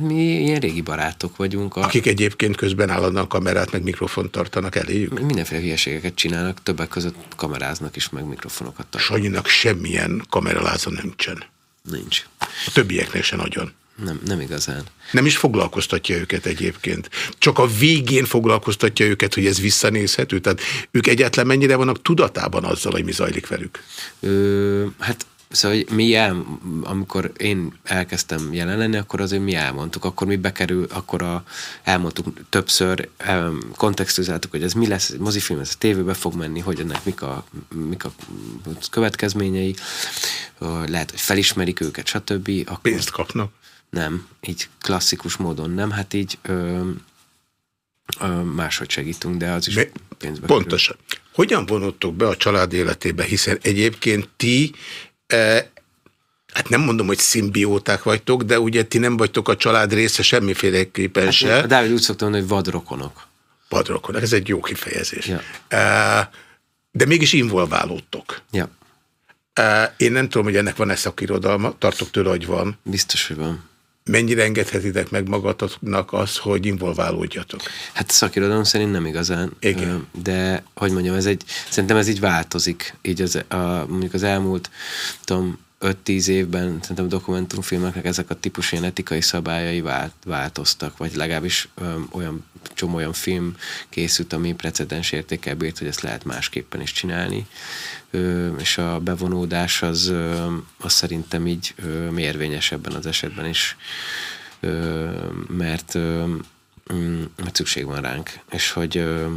S2: Mi ilyen régi barátok vagyunk.
S1: A... Akik egyébként közben állandóan kamerát meg mikrofont tartanak eléjük?
S2: Mindenféle hülyeségeket csinálnak, többek között kameráznak is, meg mikrofonokat tartanak.
S1: Sanyinak semmilyen kameraláza nincsen.
S2: Nincs.
S1: A többieknek se nagyon.
S2: Nem, nem igazán.
S1: Nem is foglalkoztatja őket egyébként. Csak a végén foglalkoztatja őket, hogy ez visszanézhető. Tehát ők egyáltalán mennyire vannak tudatában azzal, hogy mi zajlik velük?
S2: Ö, hát Szóval hogy mi el, amikor én elkezdtem jelen lenni, akkor azért mi elmondtuk, akkor mi bekerül, akkor a, elmondtuk többször, kontextuzáltuk, hogy ez mi lesz, egy mozifilm, ez a tévébe fog menni, hogy ennek mik a, mik a következményei, lehet, hogy felismerik őket, stb.
S1: Akkor Pénzt kapnak?
S2: Nem, így klasszikus módon nem, hát így ö, ö, máshogy segítünk, de az is Be, pénzbe
S1: Pontosan. Kerül. Hogyan vonottok be a család életébe, hiszen egyébként ti hát nem mondom, hogy szimbióták vagytok, de ugye ti nem vagytok a család része semmiféleképpen hát, se.
S2: A Dávid úgy szoktam mondani, hogy vadrokonok.
S1: Vadrokonok, ez egy jó kifejezés.
S2: Ja.
S1: De mégis involválódtok.
S2: Ja.
S1: Én nem tudom, hogy ennek van-e szakirodalma, tartok tőle, hogy van.
S2: Biztos, hogy van.
S1: Mennyire engedhetitek meg magatoknak az, hogy involválódjatok?
S2: Hát szakirodalom szerint nem igazán.
S1: Igen.
S2: De, hogy mondjam, ez egy, szerintem ez így változik. Így az, a, mondjuk az elmúlt, tudom, 5-10 évben szerintem dokumentumfilmeknek ezek a típus ilyen etikai szabályai vált, változtak, vagy legalábbis ö, olyan csomó olyan film készült, ami precedens értékel bírt, hogy ezt lehet másképpen is csinálni, ö, és a bevonódás az, ö, az szerintem így ö, érvényes ebben az esetben is, ö, mert, ö, mm, mert szükség van ránk, és hogy ö,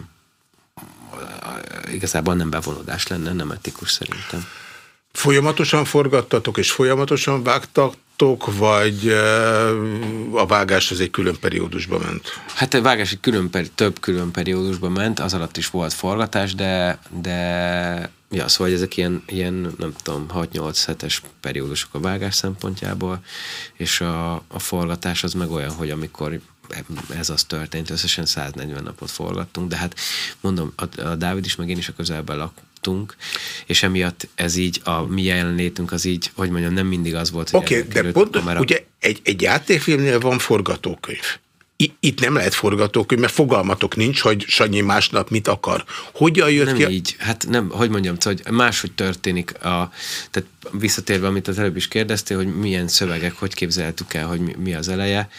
S2: igazából nem bevonódás lenne, nem etikus szerintem.
S1: Folyamatosan forgattatok és folyamatosan vágtatok, vagy a vágás az egy külön periódusban ment?
S2: Hát a vágás egy külön, több külön periódusban ment, az alatt is volt forgatás, de, de ja, szóval ezek ilyen, ilyen nem tudom, 6-8 hetes periódusok a vágás szempontjából, és a, a forgatás az meg olyan, hogy amikor ez az történt, összesen 140 napot forgattunk, de hát mondom, a, a Dávid is, meg én is a közelben lak, tudtunk, és emiatt ez így, a mi jelenlétünk az így, hogy mondjam, nem mindig az volt,
S1: hogy Oké, okay, de pont, ugye egy, egy játékfilmnél van forgatókönyv. Itt nem lehet forgatókönyv, mert fogalmatok nincs, hogy Sanyi másnap mit akar. Hogyan jött
S2: nem
S1: ki?
S2: Nem így, hát nem, hogy mondjam, szóval, hogy máshogy történik, a, tehát visszatérve, amit az előbb is kérdeztél, hogy milyen szövegek, hogy képzeltük el, hogy mi, mi az eleje,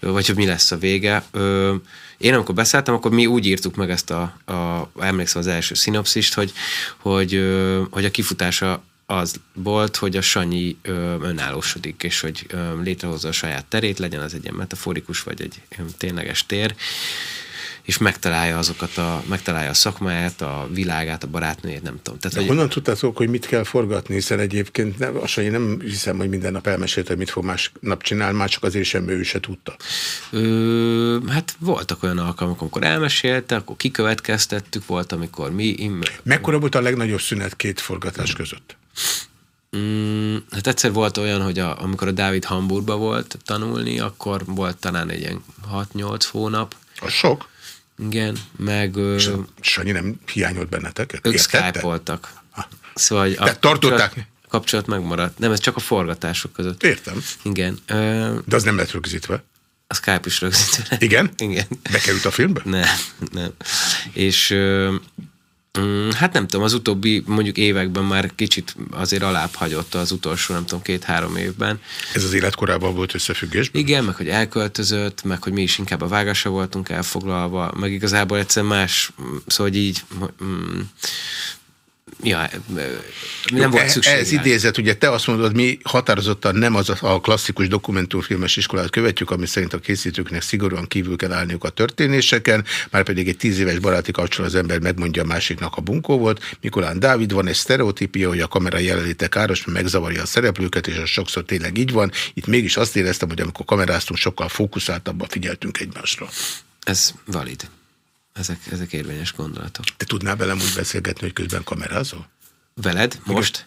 S2: vagy hogy mi lesz a vége. Ö, én amikor beszálltam, akkor mi úgy írtuk meg ezt a, a emlékszem az első szinopszist, hogy, hogy, hogy a kifutása az volt, hogy a Sanyi ö, önállósodik, és hogy ö, létrehozza a saját terét, legyen az egy ilyen metaforikus, vagy egy ö, tényleges tér, és megtalálja azokat a, megtalálja a szakmáját, a világát, a barátnőjét, nem tudom.
S1: Tehát, hogy... Honnan tudtátok, hogy mit kell forgatni, hiszen egyébként nem, azt én nem hiszem, hogy minden nap elmesélte, hogy mit fog másnap csinálni, már csak azért sem ő se tudta.
S2: Ö, hát voltak olyan alkalmak, amikor elmesélte, akkor kikövetkeztettük, volt, amikor mi...
S1: Mekkora volt a legnagyobb szünet két forgatás között?
S2: Mm, hát egyszer volt olyan, hogy a, amikor a Dávid Hamburgba volt tanulni, akkor volt talán egy ilyen 6-8 hónap.
S1: A sok?
S2: Igen, meg...
S1: És Sanyi nem hiányolt benneteket?
S2: Ők Skype-oltak. Szóval
S1: a tartották? Kapcsolat,
S2: kapcsolat megmaradt. Nem, ez csak a forgatások között.
S1: Értem.
S2: Igen.
S1: De az nem lett rögzítve?
S2: A Skype is rögzítve.
S1: Igen?
S2: Igen.
S1: Bekerült a filmbe?
S2: Nem, nem. És mm, hát nem tudom, az utóbbi mondjuk években már kicsit azért alább hagyott az utolsó, nem tudom, két-három évben.
S1: Ez az életkorában volt összefüggésben?
S2: Igen, meg hogy elköltözött, meg hogy mi is inkább a vágásra voltunk elfoglalva, meg igazából egyszer más, szóval hogy így mm, ja, nem volt szükség.
S1: Ez idézet, ugye te azt mondod, mi határozottan nem az a klasszikus dokumentumfilmes iskolát követjük, ami szerint a készítőknek szigorúan kívül kell állniuk a történéseken, már pedig egy tíz éves baráti kapcsolat az ember megmondja a másiknak a bunkó volt. Mikolán Dávid van egy sztereotípia, hogy a kamera jelenléte káros, mert megzavarja a szereplőket, és az sokszor tényleg így van. Itt mégis azt éreztem, hogy amikor kameráztunk, sokkal fókuszáltabban figyeltünk egymásra.
S2: Ez valid. Ezek, ezek érvényes gondolatok.
S1: Te tudnál velem úgy beszélgetni, hogy közben kamerázol?
S2: Veled? Most?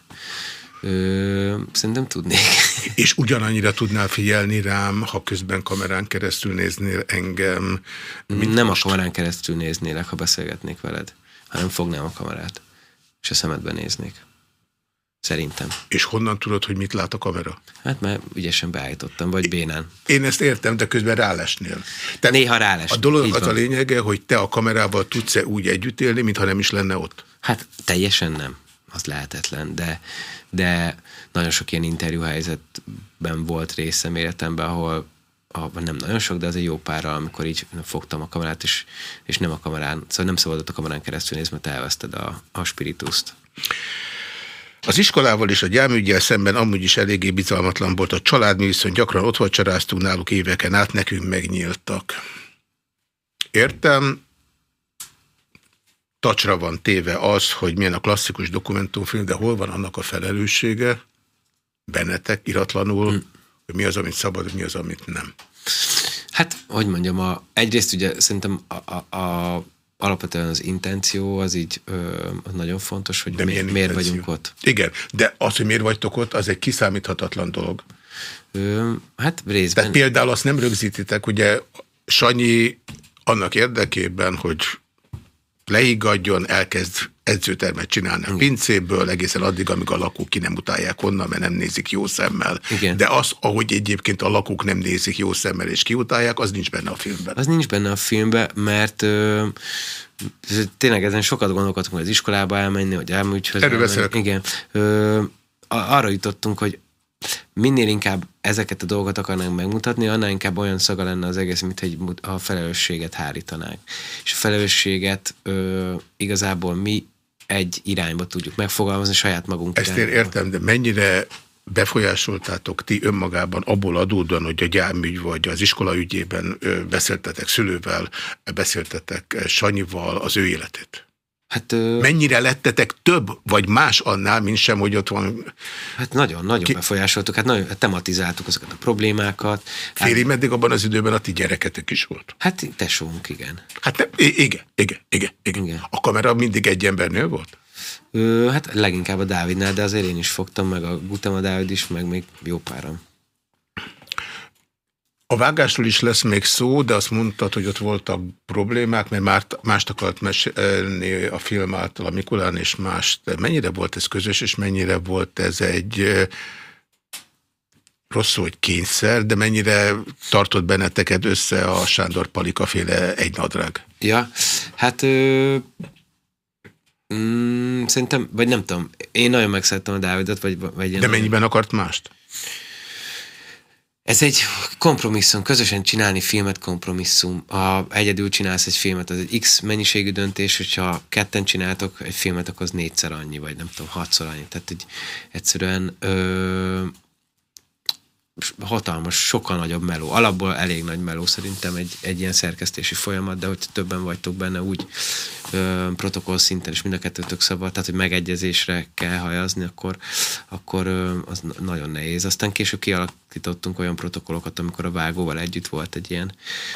S2: Ö, szerintem tudnék.
S1: És ugyanannyira tudnál figyelni rám, ha közben kamerán keresztül néznél engem?
S2: Mint Nem most. a kamerán keresztül néznélek, ha beszélgetnék veled, hanem fognám a kamerát, és a szemedbe néznék. Szerintem.
S1: És honnan tudod, hogy mit lát a kamera?
S2: Hát mert ügyesen beállítottam, vagy bénán.
S1: Én ezt értem, de közben rálesnél.
S2: Tehát Néha rálesnél.
S1: A dolog az van. a lényege, hogy te a kamerával tudsz-e úgy együtt élni, mintha nem is lenne ott?
S2: Hát teljesen nem. Az lehetetlen, de, de nagyon sok ilyen interjúhelyzetben volt részem életemben, ahol a, nem nagyon sok, de az egy jó párral, amikor így fogtam a kamerát, és, és nem a kamerán, szóval nem szabadott a kamerán keresztül nézni, mert elveszted a, a spirituszt.
S1: Az iskolával és a gyámügyel szemben amúgy is eléggé bizalmatlan volt a családmi viszont gyakran ott vacsoráztunk náluk éveken át, nekünk megnyíltak. Értem, tacsra van téve az, hogy milyen a klasszikus dokumentumfilm, de hol van annak a felelőssége, bennetek, iratlanul, hmm. hogy mi az, amit szabad, mi az, amit nem.
S2: Hát, hogy mondjam, a, egyrészt ugye szerintem a, a, a alapvetően az intenció az így ö, nagyon fontos, hogy
S1: de mi, miért
S2: intenció? vagyunk ott.
S1: Igen, de az, hogy miért vagytok ott, az egy kiszámíthatatlan dolog.
S2: Ö, hát részben.
S1: Tehát például azt nem rögzítitek, ugye Sanyi annak érdekében, hogy leigadjon, elkezd edzőtermet csinálni a pincéből, egészen addig, amíg a lakók ki nem utálják onnan, mert nem nézik jó szemmel. Igen. De az, ahogy egyébként a lakók nem nézik jó szemmel és kiutálják, az nincs benne a filmben.
S2: Az nincs benne a filmben, mert ö, tényleg ezen sokat gondolkodtunk, hogy az iskolába elmenni, hogy elmúgyhoz.
S1: Erről beszélek.
S2: Igen. Ö, arra jutottunk, hogy minél inkább ezeket a dolgokat akarnánk megmutatni, annál inkább olyan szaga lenne az egész, mint hogy a felelősséget hárítanánk. És a felelősséget ö, igazából mi egy irányba tudjuk megfogalmazni saját magunk
S1: Ezt irányba. én értem, de mennyire befolyásoltátok ti önmagában abból adódóan, hogy a gyámügy vagy az iskola ügyében beszéltetek szülővel, beszéltetek Sanyival az ő életét? Hát, Mennyire lettetek több, vagy más annál, mint sem, hogy ott van...
S2: Hát nagyon, nagyon Ki... befolyásoltuk, hát nagyon hát tematizáltuk azokat a problémákat.
S1: Félig hát... meddig abban az időben a ti gyereketek is volt?
S2: Hát tesónk, igen.
S1: Hát nem, igen, igen, igen, igen, igen. A kamera mindig egy embernél volt?
S2: Ö, hát leginkább a Dávidnál, de azért én is fogtam, meg a Gutema Dávid is, meg még jó páram.
S1: A vágásról is lesz még szó, de azt mondtad, hogy ott voltak problémák, mert már mást akart mesélni a film által a Mikulán, és mást. Mennyire volt ez közös, és mennyire volt ez egy rosszul, hogy kényszer, de mennyire tartott benneteket össze a Sándor Palika féle egy nadrág?
S2: Ja, hát ö, mm, szerintem, vagy nem tudom, én nagyon megszerettem a Dávidot, vagy, vagy
S1: De mennyiben akart mást?
S2: Ez egy kompromisszum, közösen csinálni filmet kompromisszum. Ha egyedül csinálsz egy filmet, az egy X mennyiségű döntés, hogyha ketten csináltok egy filmet, akkor az négyszer annyi, vagy nem tudom, hatszor annyi. Tehát egy, egyszerűen ö, hatalmas, sokkal nagyobb meló. Alapból elég nagy meló szerintem egy, egy ilyen szerkesztési folyamat, de hogy többen vagytok benne úgy ö, protokoll szinten, és mind a kettőtök szabad, tehát hogy megegyezésre kell hajazni, akkor, akkor ö, az nagyon nehéz. Aztán később kialakítottunk olyan protokollokat, amikor a vágóval együtt volt egy ilyen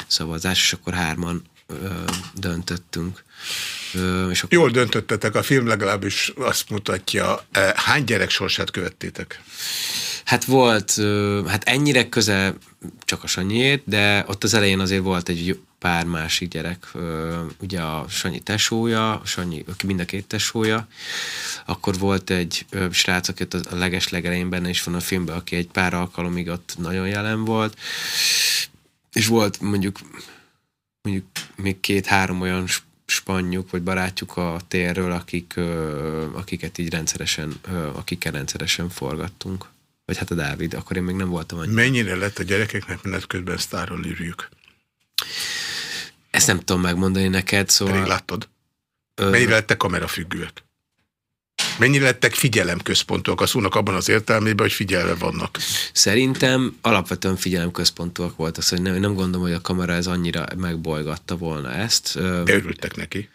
S2: szavazás, és akkor hárman döntöttünk.
S1: És akkor... Jól döntöttetek, a film legalábbis azt mutatja. Hány gyerek sorsát követtétek?
S2: Hát volt, hát ennyire közel csak a Sanyiét, de ott az elején azért volt egy pár másik gyerek, ugye a Sanyi tesója, Sanyi, mind a két tesója, akkor volt egy srác, aki ott a leges legelején benne is van a filmben, aki egy pár alkalomig ott nagyon jelen volt, és volt mondjuk, mondjuk még két-három olyan spanyuk vagy barátjuk a térről, akik, akiket így rendszeresen, akikkel rendszeresen forgattunk. Vagy hát a Dávid, akkor én még nem voltam
S1: annyi. Mennyire lett a gyerekeknek menet közben sztárról írjuk?
S2: Ezt nem tudom megmondani neked, szóval...
S1: Pedig láttad? Mennyire lettek kamerafüggőek? Mennyire lettek figyelemközpontúak a szónak abban az értelmében, hogy figyelve vannak?
S2: Szerintem alapvetően figyelemközpontúak voltak, szóval nem, nem gondolom, hogy a kamera ez annyira megbolygatta volna ezt.
S1: Örültek neki.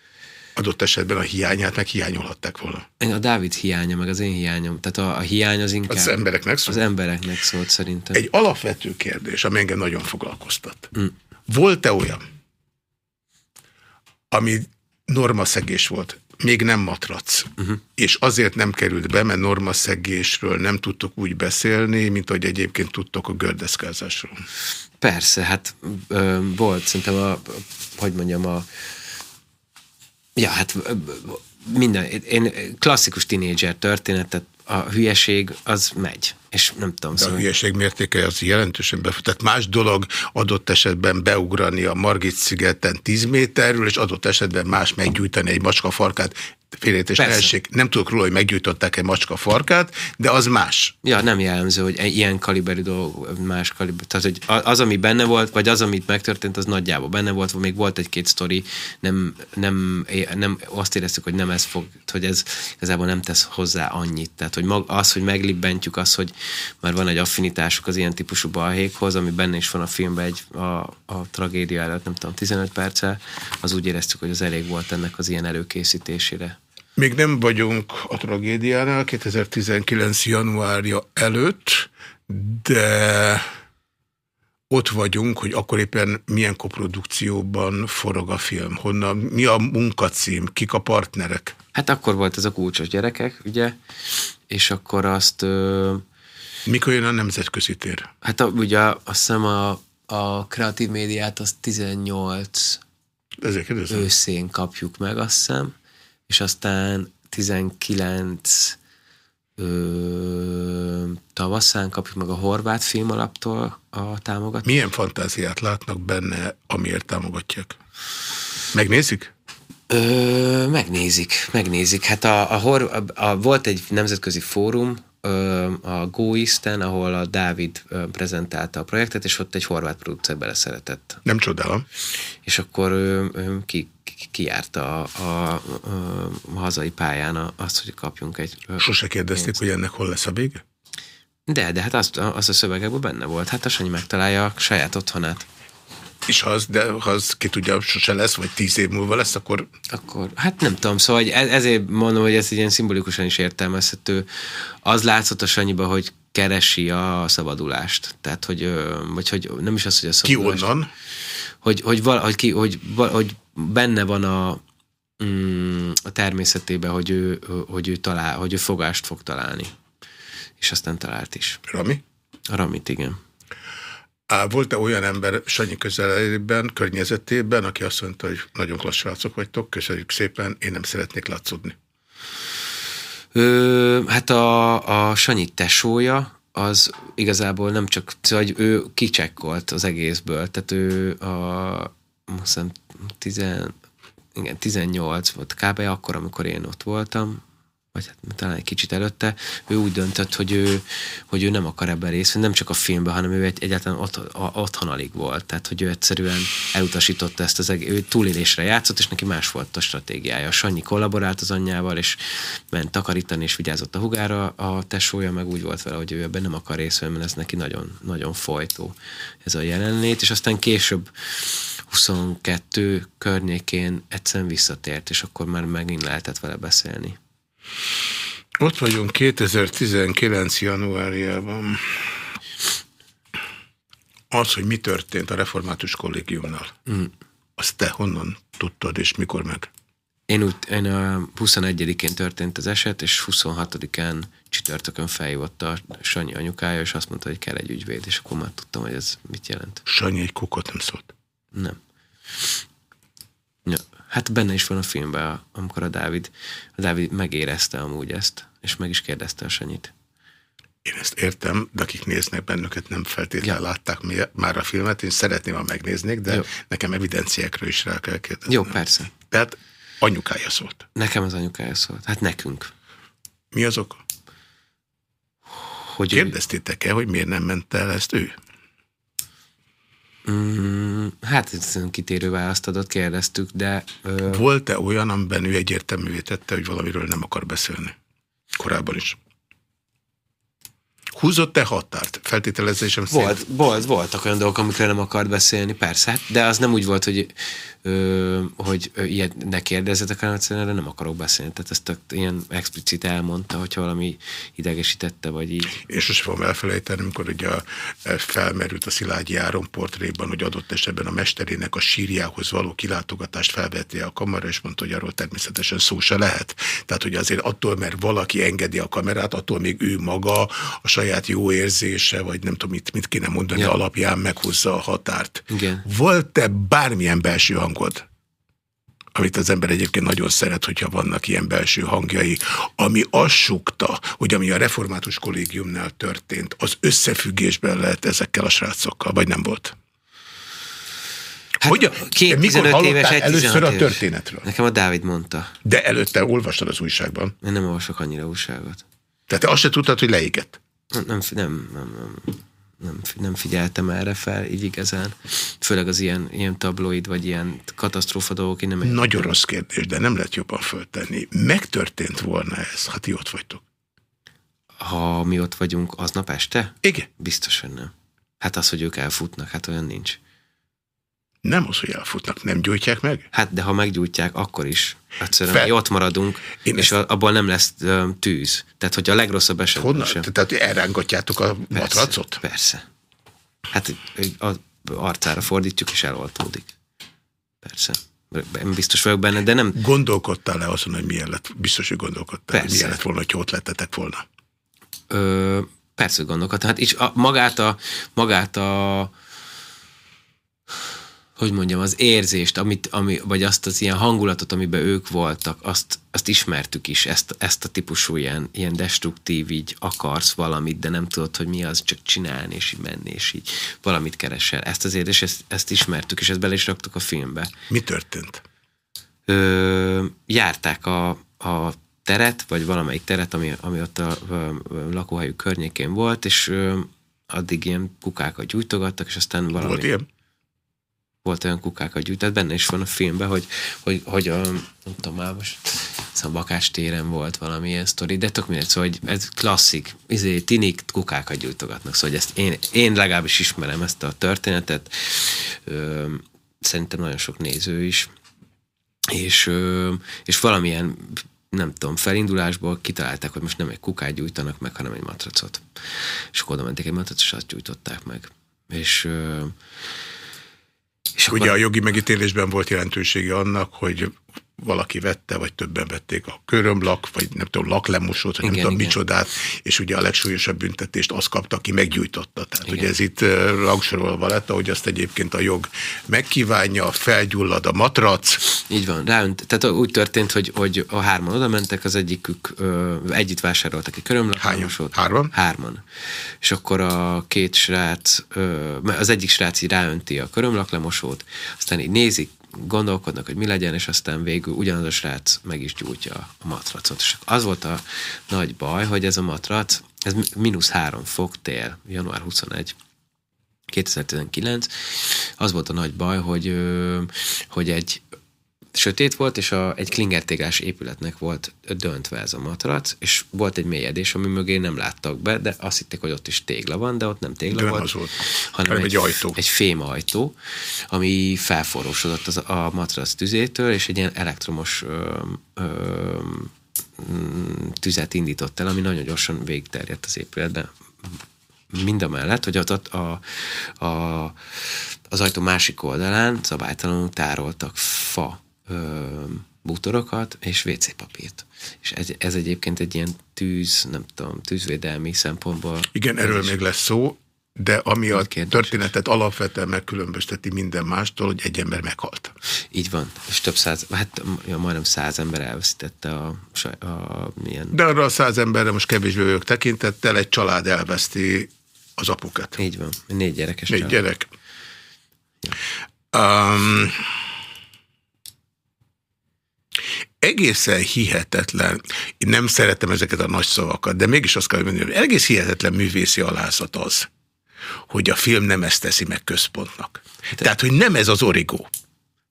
S1: Adott esetben a hiányát meg hiányolhatták volna.
S2: A Dávid hiánya, meg az én hiányom. Tehát a, a hiány az inkább...
S1: Az embereknek szólt?
S2: Az embereknek szólt szerintem.
S1: Egy alapvető kérdés, ami engem nagyon foglalkoztat. Mm. Volt-e olyan, ami normaszegés volt, még nem matrac. Uh-huh. És azért nem került be, mert normaszegésről nem tudtok úgy beszélni, mint ahogy egyébként tudtok a gördeszkázásról.
S2: Persze, hát ö, volt szerintem a, hogy mondjam, a ja, hát minden, én klasszikus tinédzser történetet a hülyeség az megy, és nem tudom.
S1: De szóval... a hülyeség mértéke az jelentősen befut. Tehát más dolog adott esetben beugrani a Margit szigeten 10 méterről, és adott esetben más meggyújtani egy macska farkát félértés tehesség. Nem tudok róla, hogy meggyújtották egy macska farkát, de az más.
S2: Ja, nem jellemző, hogy ilyen kaliberű dolog, más kaliberű. Tehát, hogy az, ami benne volt, vagy az, amit megtörtént, az nagyjából benne volt, még volt egy-két sztori, nem, nem, nem, azt éreztük, hogy nem ez fog, hogy ez igazából nem tesz hozzá annyit. Tehát, hogy mag, az, hogy meglibbentjük, az, hogy már van egy affinitásuk az ilyen típusú balhékhoz, ami benne is van a filmben egy, a, a tragédia előtt, nem tudom, 15 perccel, az úgy éreztük, hogy az elég volt ennek az ilyen előkészítésére.
S1: Még nem vagyunk a tragédiánál 2019. januárja előtt, de ott vagyunk, hogy akkor éppen milyen koprodukcióban forog a film. Honnan, mi a munkacím, kik a partnerek?
S2: Hát akkor volt ez a kulcsos gyerekek, ugye, és akkor azt... Ö...
S1: Mikor jön a nemzetközi tér?
S2: Hát a, ugye azt hiszem a, a kreatív médiát az 18
S1: Ezért
S2: őszén kapjuk meg, azt hiszem és aztán 19 ö, tavaszán kapjuk meg a horvát filmalaptól a támogatást.
S1: Milyen fantáziát látnak benne, amiért támogatják? Megnézik?
S2: Ö, megnézik, megnézik. Hát a, a, hor, a, a, volt egy nemzetközi fórum, a GoIsten, ahol a Dávid prezentálta a projektet, és ott egy horvát producer beleszeretett.
S1: Nem csodálom.
S2: És akkor ő, ő ki, kijárta a, a, a, a hazai pályán azt, hogy kapjunk egy...
S1: Sose kérdezték, pénzt. hogy ennek hol lesz a vége?
S2: De, de hát azt, az a szövegekben benne volt. Hát a Sanyi megtalálja a saját otthonát.
S1: És ha az, de ha az ki tudja, sose lesz, vagy tíz év múlva lesz, akkor...
S2: Akkor, hát nem tudom, szóval hogy e- ezért mondom, hogy ez ilyen szimbolikusan is értelmezhető. Az látszott a Sanyiba, hogy keresi a szabadulást. Tehát, hogy, vagy hogy nem is az, hogy a
S1: szabadulást... Ki onnan?
S2: Hogy, hogy, val, hogy, ki, hogy, hogy benne van a, mm, a természetében, hogy ő, hogy ő talál, hogy ő fogást fog találni. És aztán talált is.
S1: Rami?
S2: A Ramit, igen.
S1: Volt-e olyan ember Sanyi közelében, környezetében, aki azt mondta, hogy nagyon klassz srácok vagytok, köszönjük szépen, én nem szeretnék látszódni?
S2: Ö, hát a, a Sanyi tesója, az igazából nem csak, szóval ő kicsekkolt az egészből, tehát ő a, azt hiszem, tizen, igen, 18 volt kb. akkor, amikor én ott voltam, vagy hát talán egy kicsit előtte, ő úgy döntött, hogy ő, hogy ő nem akar ebben részt nem csak a filmben, hanem ő egy, egyáltalán ott, a, otthon alig volt. Tehát, hogy ő egyszerűen elutasította ezt az egész, ő túlélésre játszott, és neki más volt a stratégiája. Sanyi kollaborált az anyjával, és ment takarítani, és vigyázott a hugára, a tesója meg úgy volt vele, hogy ő ebben nem akar részt mert ez neki nagyon, nagyon folytó ez a jelenlét, és aztán később 22 környékén egyszerűen visszatért, és akkor már megint lehetett vele beszélni.
S1: Ott vagyunk 2019. januárjában. Az, hogy mi történt a református kollégiumnal, mm. azt te honnan tudtad, és mikor meg?
S2: Én, úgy, én a 21-én történt az eset, és 26-án csütörtökön feljött a Sanyi anyukája, és azt mondta, hogy kell egy ügyvéd, és akkor már tudtam, hogy ez mit jelent.
S1: Sanyi egy kukot nem szólt?
S2: Nem. Ja, hát benne is van a filmben, amikor a Dávid, a Dávid megérezte amúgy ezt, és meg is kérdezte a Sanyit.
S1: Én ezt értem, de akik néznek bennünket, nem feltétlenül ja. látták már a filmet. Én szeretném, ha megnéznék, de Jó. nekem evidenciákról is rá kell kérdezni.
S2: Jó, persze.
S1: Tehát anyukája szólt.
S2: Nekem az anyukája szólt. Hát nekünk.
S1: Mi az oka? Hogy Kérdeztétek-e, hogy miért nem ment el ezt ő?
S2: Mm, hát kitérő választ adott, kérdeztük, de...
S1: Ö... Volt-e olyan, amiben ő egyértelművé tette, hogy valamiről nem akar beszélni? Korábban is. Húzott-e határt? Feltételezésem
S2: volt, volt, voltak olyan dolgok, amikről nem akart beszélni, persze, de az nem úgy volt, hogy, hogy ilyet ne kérdezzetek, hanem egyszerűen erre nem akarok beszélni. Tehát ezt tök, ilyen explicit elmondta, hogyha valami idegesítette, vagy így.
S1: Én sosem fogom elfelejteni, amikor ugye e, felmerült a Szilágyi Áron portréban, hogy adott esetben a mesterének a sírjához való kilátogatást felvette a kamera, és mondta, hogy arról természetesen szó se lehet. Tehát, hogy azért attól, mert valaki engedi a kamerát, attól még ő maga a saját jó érzése, vagy nem tudom, mit, mit kéne mondani, ja. alapján meghozza a határt. Volt-e bármilyen belső hangod? amit az ember egyébként nagyon szeret, hogyha vannak ilyen belső hangjai, ami azt sukta, hogy ami a református kollégiumnál történt, az összefüggésben lehet ezekkel a srácokkal, vagy nem volt?
S2: Hát hogy, két mikor éves, egy
S1: először a történetről?
S2: Nekem a Dávid mondta.
S1: De előtte olvastad az újságban?
S2: Én nem olvasok annyira újságot.
S1: Tehát te azt se tudtad, hogy leégett?
S2: Nem, nem, nem, nem, nem, nem figyeltem erre fel, így igazán. Főleg az ilyen, ilyen tabloid, vagy ilyen katasztrófa dolgok, én nem
S1: Nagyon rossz kérdés, de nem lehet jobban föltenni. Megtörtént volna ez, ha ti ott vagytok?
S2: Ha mi ott vagyunk aznap este?
S1: Igen.
S2: Biztosan nem. Hát az, hogy ők elfutnak, hát olyan nincs.
S1: Nem az, hogy elfutnak, nem gyújtják meg?
S2: Hát, de ha meggyújtják, akkor is. Egyszerűen Fel... mi ott maradunk, Én és ezt... abból nem lesz tűz. Tehát, hogy a legrosszabb esetben
S1: Honnan? sem. Tehát elrángatjátok a persze, matracot?
S2: Persze. Hát az arcára fordítjuk, és eloltódik. Persze. Én biztos vagyok benne, de nem...
S1: Gondolkodtál-e azon, hogy milyen lett? Biztos, hogy gondolkodtál, hogy milyen lett volna, hogy ott lettetek volna?
S2: Ö, persze, gondolkodtam. Hát és a, magát a, magát a hogy mondjam, az érzést, amit, ami, vagy azt az ilyen hangulatot, amiben ők voltak, azt, azt ismertük is, ezt, ezt a típusú ilyen, ilyen destruktív, így akarsz valamit, de nem tudod, hogy mi az, csak csinálni, és így menni, és így valamit keresel. Ezt az érzést, ezt, ezt ismertük, és ezt bele is raktuk a filmbe.
S1: Mi történt?
S2: Ö, járták a, a teret, vagy valamelyik teret, ami, ami ott a, a, a lakóhelyük környékén volt, és ö, addig ilyen kukákat gyújtogattak, és aztán valami...
S1: Volt ilyen?
S2: Volt olyan kukákat gyűjtött, benne is van a filmben, hogy, hogy, hogy a, nem tudom már most, szóval Bakás téren volt valamilyen sztori, de tök mindegy, szóval hogy ez klasszik, izé, tinik kukákat gyújtogatnak, szóval hogy ezt én, én legalábbis ismerem ezt a történetet, ö, szerintem nagyon sok néző is, és, ö, és valamilyen nem tudom, felindulásból kitalálták, hogy most nem egy kukát gyújtanak meg, hanem egy matracot. És akkor oda mentek egy matracot, és azt gyújtották meg. És ö,
S1: és Ugye akkor... a jogi megítélésben volt jelentősége annak, hogy valaki vette, vagy többen vették a körömlak, vagy nem tudom, laklemosót, vagy igen, nem tudom igen. micsodát, és ugye a legsúlyosabb büntetést az kapta, aki meggyújtotta. Tehát igen. ugye ez itt rangsorolva lett, ahogy azt egyébként a jog megkívánja, felgyullad a matrac.
S2: Így van, ráönt, tehát úgy történt, hogy, hogy a hárman oda mentek, az egyikük ö, együtt vásároltak egy körömlaklemosót.
S1: Hárman?
S2: Hárman. És akkor a két srác, ö, az egyik srác így ráönti a körömlaklemosót, aztán így nézik, gondolkodnak, hogy mi legyen, és aztán végül ugyanaz a srác meg is gyújtja a matracot. És az volt a nagy baj, hogy ez a matrac, ez mínusz három fok tél, január 21, 2019, az volt a nagy baj, hogy, hogy egy sötét volt, és a, egy klingertéglás épületnek volt döntve ez a matrac, és volt egy mélyedés, ami mögé nem láttak be, de azt hitték, hogy ott is tégla van, de ott nem tégla de volt,
S1: volt,
S2: hanem egy, egy, ajtó. egy fém ajtó, ami felforrósodott az, a matrac tüzétől, és egy ilyen elektromos ö, ö, tüzet indított el, ami nagyon gyorsan végigterjedt az épületben. Mind a mellett, hogy ott a, a, az ajtó másik oldalán szabálytalanul tároltak fa bútorokat és WC papírt. És ez, ez egyébként egy ilyen tűz, nem tudom, tűzvédelmi szempontból.
S1: Igen, erről is. még lesz szó, De ami a történetet alapvetően megkülönbözteti minden mástól, hogy egy ember meghalt.
S2: Így van, és több száz, hát ja, majdnem száz ember elveszítette a, a milyen...
S1: De arra a száz emberre most kevésbé vagyok tekintettel, egy család elveszti az apukát.
S2: Így van, négy gyerekes
S1: Négy család. gyerek. Ja. Um, egészen hihetetlen, én nem szeretem ezeket a nagy szavakat, de mégis azt kell mondani, hogy egész hihetetlen művészi alázat az, hogy a film nem ezt teszi meg központnak. De, Tehát, hogy nem ez az origó.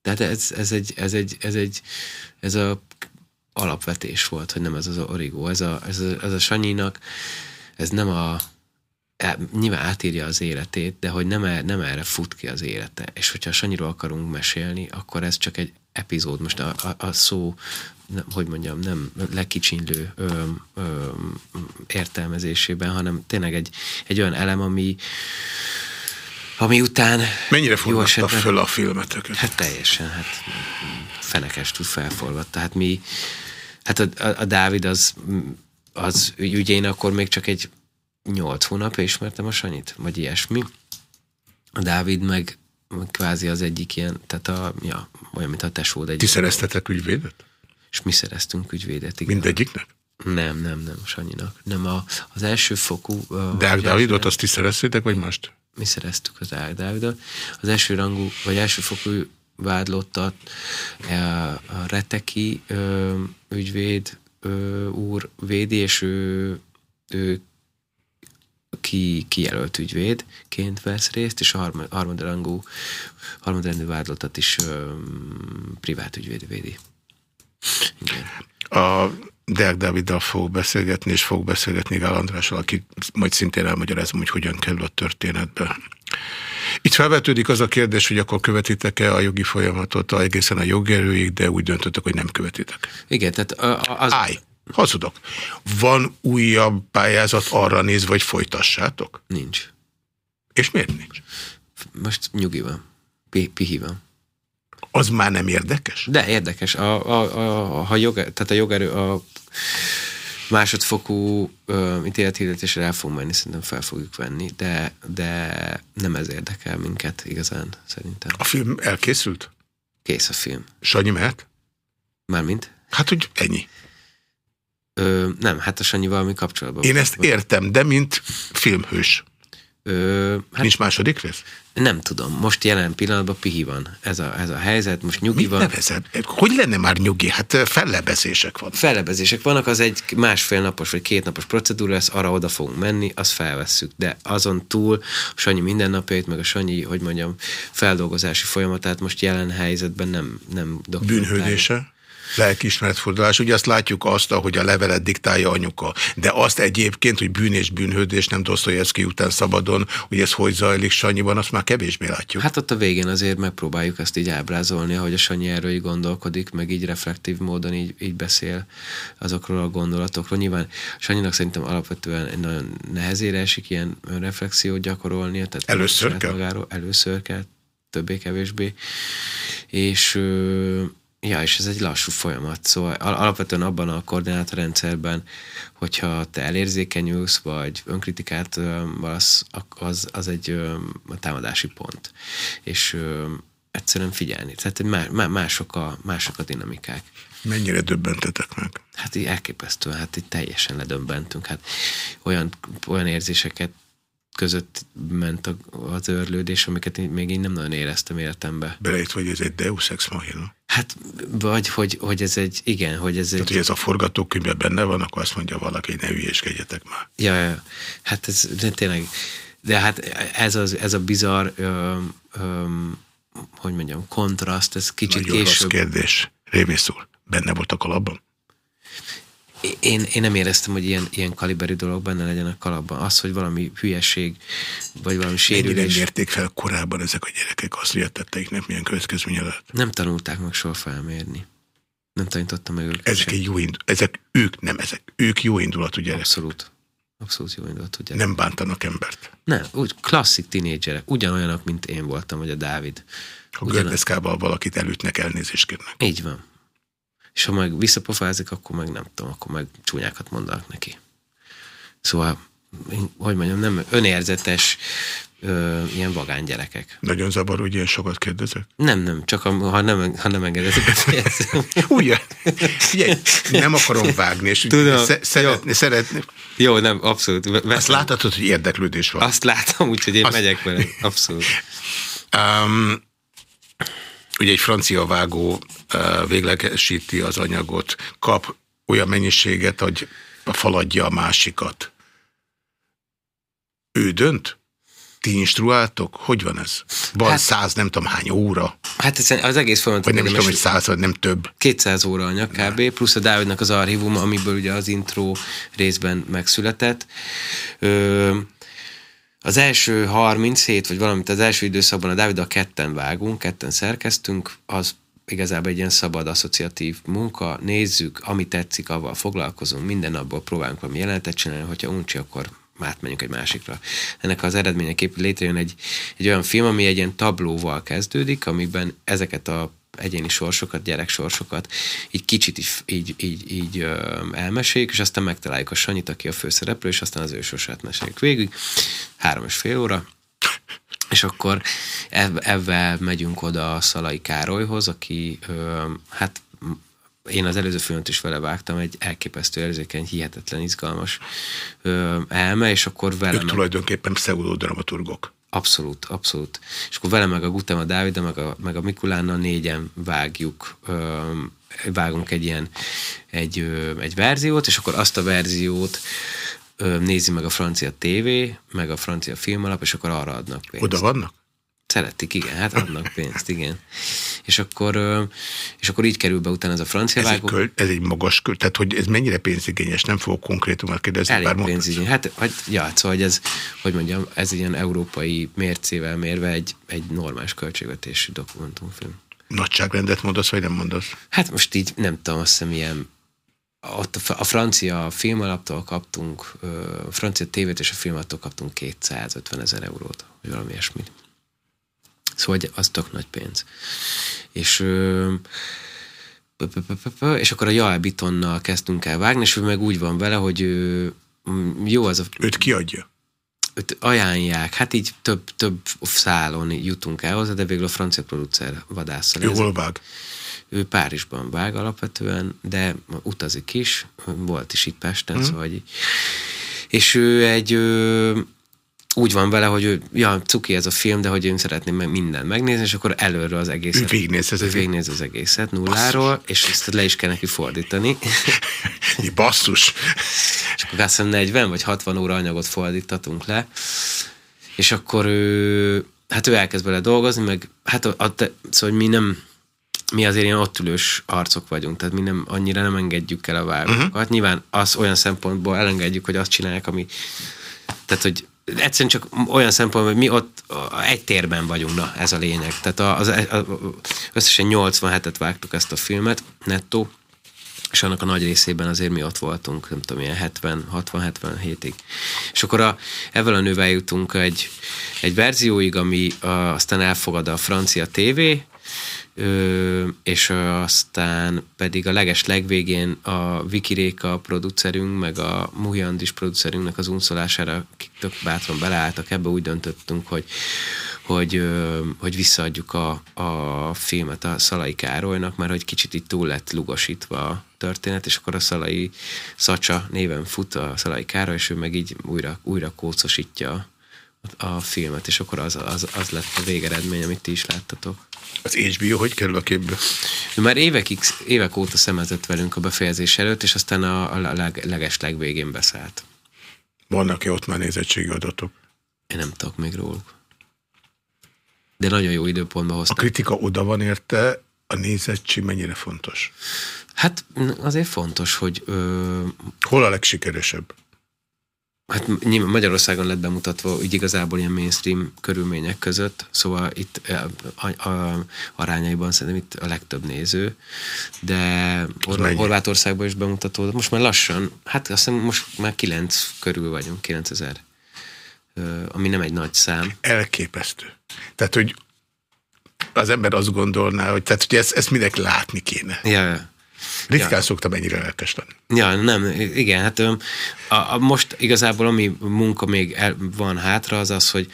S2: Tehát ez, ez, egy, ez, egy, ez, egy, ez a alapvetés volt, hogy nem ez az origó. Ez a, ez a, ez a Sanyinak, ez nem a nyilván átírja az életét, de hogy nem, er, nem erre fut ki az élete. És hogyha Sanyiról akarunk mesélni, akkor ez csak egy epizód. Most a, a, a szó, nem, hogy mondjam, nem lekicsinlő ö, ö, értelmezésében, hanem tényleg egy, egy olyan elem, ami ami után...
S1: Mennyire forgatta föl a filmeteket?
S2: Hát teljesen, hát fenekestül felforgatta. Hát mi, hát a, a, a Dávid az, az ugye én akkor még csak egy nyolc hónapja ismertem a Sanyit, vagy ilyesmi. A Dávid meg kvázi az egyik ilyen, tehát a, ja, olyan, mint a tesód egy.
S1: Ti szereztetek ügyvédet?
S2: És mi szereztünk ügyvédet, igen.
S1: Mindegyiknek?
S2: Nem, nem, nem, Sanyinak. Nem, a, az első fokú...
S1: Deák Dávidot azt ti szereztétek, vagy most?
S2: Mi szereztük az Deák Dávidot. Az első rangú, vagy első fokú vádlottat e, a Reteki ügyvéd úr védi, és ő, ő ki, kijelölt ügyvédként vesz részt, és a harmadrangú, harmadrangú vádlottat is ö, privát ügyvéd védi.
S1: Igen. A Deák Dáviddal fog beszélgetni, és fog beszélgetni Gál Andrással, aki majd szintén elmagyarázom, hogy hogyan kerül a történetbe. Itt felvetődik az a kérdés, hogy akkor követitek-e a jogi folyamatot egészen a jogerőig, de úgy döntöttek, hogy nem követitek.
S2: Igen, tehát az...
S1: Állj! Hazudok. Van újabb pályázat arra nézve, hogy folytassátok?
S2: Nincs.
S1: És miért nincs?
S2: Most nyugi van. Pihi van.
S1: Az már nem érdekes?
S2: De érdekes. A, a, a, a, jog, tehát a jogerő, a másodfokú ítélethirdetésre el fogunk menni, szerintem fel fogjuk venni, de, de nem ez érdekel minket igazán, szerintem.
S1: A film elkészült?
S2: Kész a film.
S1: Sanyi mehet?
S2: Mármint?
S1: Hát, hogy ennyi.
S2: Ö, nem, hát a Sanyi valami kapcsolatban.
S1: Én ezt értem, de mint filmhős.
S2: Ö,
S1: hát Nincs második rész?
S2: Nem tudom. Most jelen pillanatban pihi van. Ez a, ez a helyzet, most nyugi
S1: Mit
S2: van.
S1: Nevezed? Hogy lenne már nyugi? Hát fellebezések vannak.
S2: Fellebezések vannak, az egy másfél napos vagy két napos procedúra lesz, arra oda fogunk menni, azt felvesszük. De azon túl a Sanyi mindennapjait, meg a Sanyi, hogy mondjam, feldolgozási folyamatát most jelen helyzetben nem, nem
S1: Bűnhődése? Lelkiismeretfordulás. Ugye azt látjuk azt, hogy a levelet diktálja anyuka. De azt egyébként, hogy bűn és bűnhődés nem Dostoyevsky után szabadon, hogy ez hogy zajlik Sanyiban, azt már kevésbé látjuk.
S2: Hát ott a végén azért megpróbáljuk ezt így ábrázolni, hogy a Sanyi erről így gondolkodik, meg így reflektív módon így, így beszél azokról a gondolatokról. Nyilván Sanyinak szerintem alapvetően nagyon nehezére esik ilyen reflexiót gyakorolnia. Tehát
S1: először kell?
S2: Magáról, először kell, többé-kevésbé. És Ja, és ez egy lassú folyamat, szóval alapvetően abban a koordinátorrendszerben, hogyha te elérzékenyülsz, vagy önkritikát valasz, az, az egy támadási pont. És egyszerűen figyelni. Tehát mások a, mások a dinamikák.
S1: Mennyire döbbentetek meg?
S2: Hát így elképesztően, hát itt teljesen ledöbbentünk. Hát olyan, olyan érzéseket között ment az őrlődés, amiket én még én nem nagyon éreztem életembe.
S1: Belejött, hogy ez egy deus ex machina?
S2: Hát, vagy, hogy, hogy ez egy, igen, hogy ez
S1: Tehát,
S2: egy...
S1: hogy ez a forgatókönyvben benne van, akkor azt mondja valaki, hogy ne hülyéskedjetek már.
S2: Ja, ja, hát ez de tényleg, de hát ez, az, ez a bizarr, ö, ö, hogy mondjam, kontraszt, ez kicsit
S1: Nagyon
S2: később...
S1: rossz kérdés. Rémész úr, benne voltak a labban?
S2: Én, én nem éreztem, hogy ilyen, ilyen kaliberű dolog benne legyen a kalapban. Az, hogy valami hülyeség, vagy valami sérülés.
S1: Mennyire mérték fel korábban ezek a gyerekek azt, hogy a tetteiknek milyen következménye lett?
S2: Nem tanulták meg soha felmérni. Nem tanítottam meg őket.
S1: Ezek, egy jó indu- ezek ők, nem ezek, ők jó indulatú gyerekek.
S2: Abszolút. Abszolút jó indulatú gyerekek.
S1: Nem bántanak embert.
S2: Nem, úgy klasszik tinédzserek. Ugyanolyanok, mint én voltam, vagy a Dávid.
S1: Ha Ugyan... valakit elütnek, elnézést kérnek.
S2: Így van és ha meg visszapofázik, akkor meg nem tudom, akkor meg csúnyákat mondanak neki. Szóval hogy mondjam, nem önérzetes, ö, ilyen vagány gyerekek.
S1: Nagyon zavar, hogy ilyen sokat kérdezek?
S2: Nem, nem, csak a, ha nem, ha nem engedett,
S1: Ugye? Ugye, nem akarom vágni, és Tudom, szeretni, szeretni.
S2: Jó, nem, abszolút.
S1: Veszem. Azt láthatod, hogy érdeklődés van.
S2: Azt látom, úgyhogy én Azt... megyek vele, abszolút.
S1: Um, ugye egy francia vágó véglegesíti az anyagot, kap olyan mennyiséget, hogy faladja a másikat. Ő dönt? Ti instruáltok? Hogy van ez? Van hát, száz nem tudom hány óra?
S2: Hát ez az egész folyamat.
S1: Vagy nem tudom, hogy száz, vagy nem több.
S2: 200 óra anyag kb. Plusz a Dávidnak az archívum, amiből ugye az intro részben megszületett. Ö, az első 37, vagy valamit az első időszakban a Dávid a ketten vágunk, ketten szerkeztünk, az igazából egy ilyen szabad, asszociatív munka, nézzük, ami tetszik, avval foglalkozunk, minden napból próbálunk valami jelenetet csinálni, hogyha uncsi, akkor átmenjünk egy másikra. Ennek az eredményeképp létrejön egy, egy olyan film, ami egy ilyen tablóval kezdődik, amiben ezeket a egyéni sorsokat, gyerek sorsokat így kicsit így, így, így, így elmeséljük, és aztán megtaláljuk a Sanyit, aki a főszereplő, és aztán az ő sorsát meséljük végig. Három és fél óra, és akkor ebben megyünk oda a Szalai Károlyhoz, aki ö, hát én az előző filmet is vele vágtam, egy elképesztő érzékeny, hihetetlen izgalmas ö, elme, és akkor vele...
S1: Ők tulajdonképpen pseudodramaturgok.
S2: Abszolút, abszolút. És akkor vele meg a Gutema Dávid, meg a, meg a Mikulánnal négyen vágjuk, vágunk egy ilyen egy, egy verziót, és akkor azt a verziót nézi meg a francia TV, meg a francia filmalap, és akkor arra adnak
S1: pénzt. Oda vannak?
S2: Szeretik, igen, hát adnak pénzt, igen. És akkor, és akkor így kerül be utána ez a francia
S1: ez
S2: vágó.
S1: Egy köl, ez egy magas köl, tehát hogy ez mennyire pénzigényes, nem fogok konkrétumot kérdezni.
S2: Elég pénzigényes. Hát, hogy, ja, szóval, hogy ez, hogy mondjam, ez ilyen európai mércével mérve egy, egy normális költségvetésű dokumentumfilm.
S1: Nagyságrendet mondasz, vagy nem mondasz?
S2: Hát most így nem tudom, azt hiszem ilyen ott a francia filmalaptól kaptunk, a francia tévét és a filmalaptól kaptunk 250 ezer eurót, vagy valami ilyesmit. Szóval az tök nagy pénz. És és akkor a Jael Bitonnal kezdtünk el vágni, és ő meg úgy van vele, hogy jó az a...
S1: Őt kiadja?
S2: Őt ajánlják, hát így több, több szálon jutunk el hozzá, de végül a francia producer vadásszal.
S1: Ő hol vág?
S2: Ő Párizsban vág alapvetően, de utazik is, volt is itt Pesten, mm. szóval így. És ő egy úgy van vele, hogy ő, ja, cuki ez a film, de hogy én szeretném mindent megnézni, és akkor előről az egészet.
S1: Végignéz,
S2: ez végignéz az egészet nulláról, basszus. és ezt le is kell neki fordítani.
S1: basszus!
S2: és akkor azt hiszem 40 vagy 60 óra anyagot fordítatunk le, és akkor ő, hát ő elkezd bele dolgozni, meg hát a, a, szóval mi nem, mi azért ilyen ott ülős arcok vagyunk, tehát mi nem, annyira nem engedjük el a vágókat. Uh-huh. Nyilván az olyan szempontból elengedjük, hogy azt csinálják, ami tehát, hogy egyszerűen csak olyan szempontból, hogy mi ott egy térben vagyunk, na ez a lényeg. Tehát az, az, összesen 87-et vágtuk ezt a filmet, nettó, és annak a nagy részében azért mi ott voltunk, nem tudom, ilyen 70, 60, hétig. És akkor a, ebből a nővel jutunk egy, egy verzióig, ami a, aztán elfogad a francia TV, Ö, és aztán pedig a leges legvégén a Viki Réka producerünk, meg a Muhi Andis producerünknek az unszolására tök bátran beleálltak, ebbe úgy döntöttünk, hogy hogy, hogy visszaadjuk a, a filmet a Szalai Károlynak, mert hogy kicsit itt túl lett lugosítva a történet, és akkor a Szalai Szacsa néven fut a Szalai Károly, és ő meg így újra, újra kócosítja a filmet, és akkor az, az, az lett a végeredmény, amit ti is láttatok.
S1: Az HBO hogy kerül a képbe?
S2: Már évekig, évek óta szemezett velünk a befejezés előtt, és aztán a, a leg, leges legvégén beszállt.
S1: Vannak-e ott már nézettségi adatok?
S2: Én nem tudok még róluk. De nagyon jó időpontban hoztam.
S1: A kritika oda van érte, a nézettség mennyire fontos?
S2: Hát azért fontos, hogy... Ö...
S1: Hol a legsikeresebb?
S2: Hát nyilván Magyarországon lett bemutatva úgy igazából ilyen mainstream körülmények között, szóval itt a, a, arányaiban szerintem itt a legtöbb néző, de Hor- Horvátországban is bemutató, most már lassan, hát azt hiszem most már 9 körül vagyunk, 9000, ami nem egy nagy szám.
S1: Elképesztő. Tehát, hogy az ember azt gondolná, hogy, tehát, hogy ezt, ezt mindenki látni kéne.
S2: Ja, ja.
S1: Ritkán ja. szoktam ennyire lelkes lenni.
S2: Ja, nem, igen, hát a, a, most igazából ami munka még el, van hátra, az az, hogy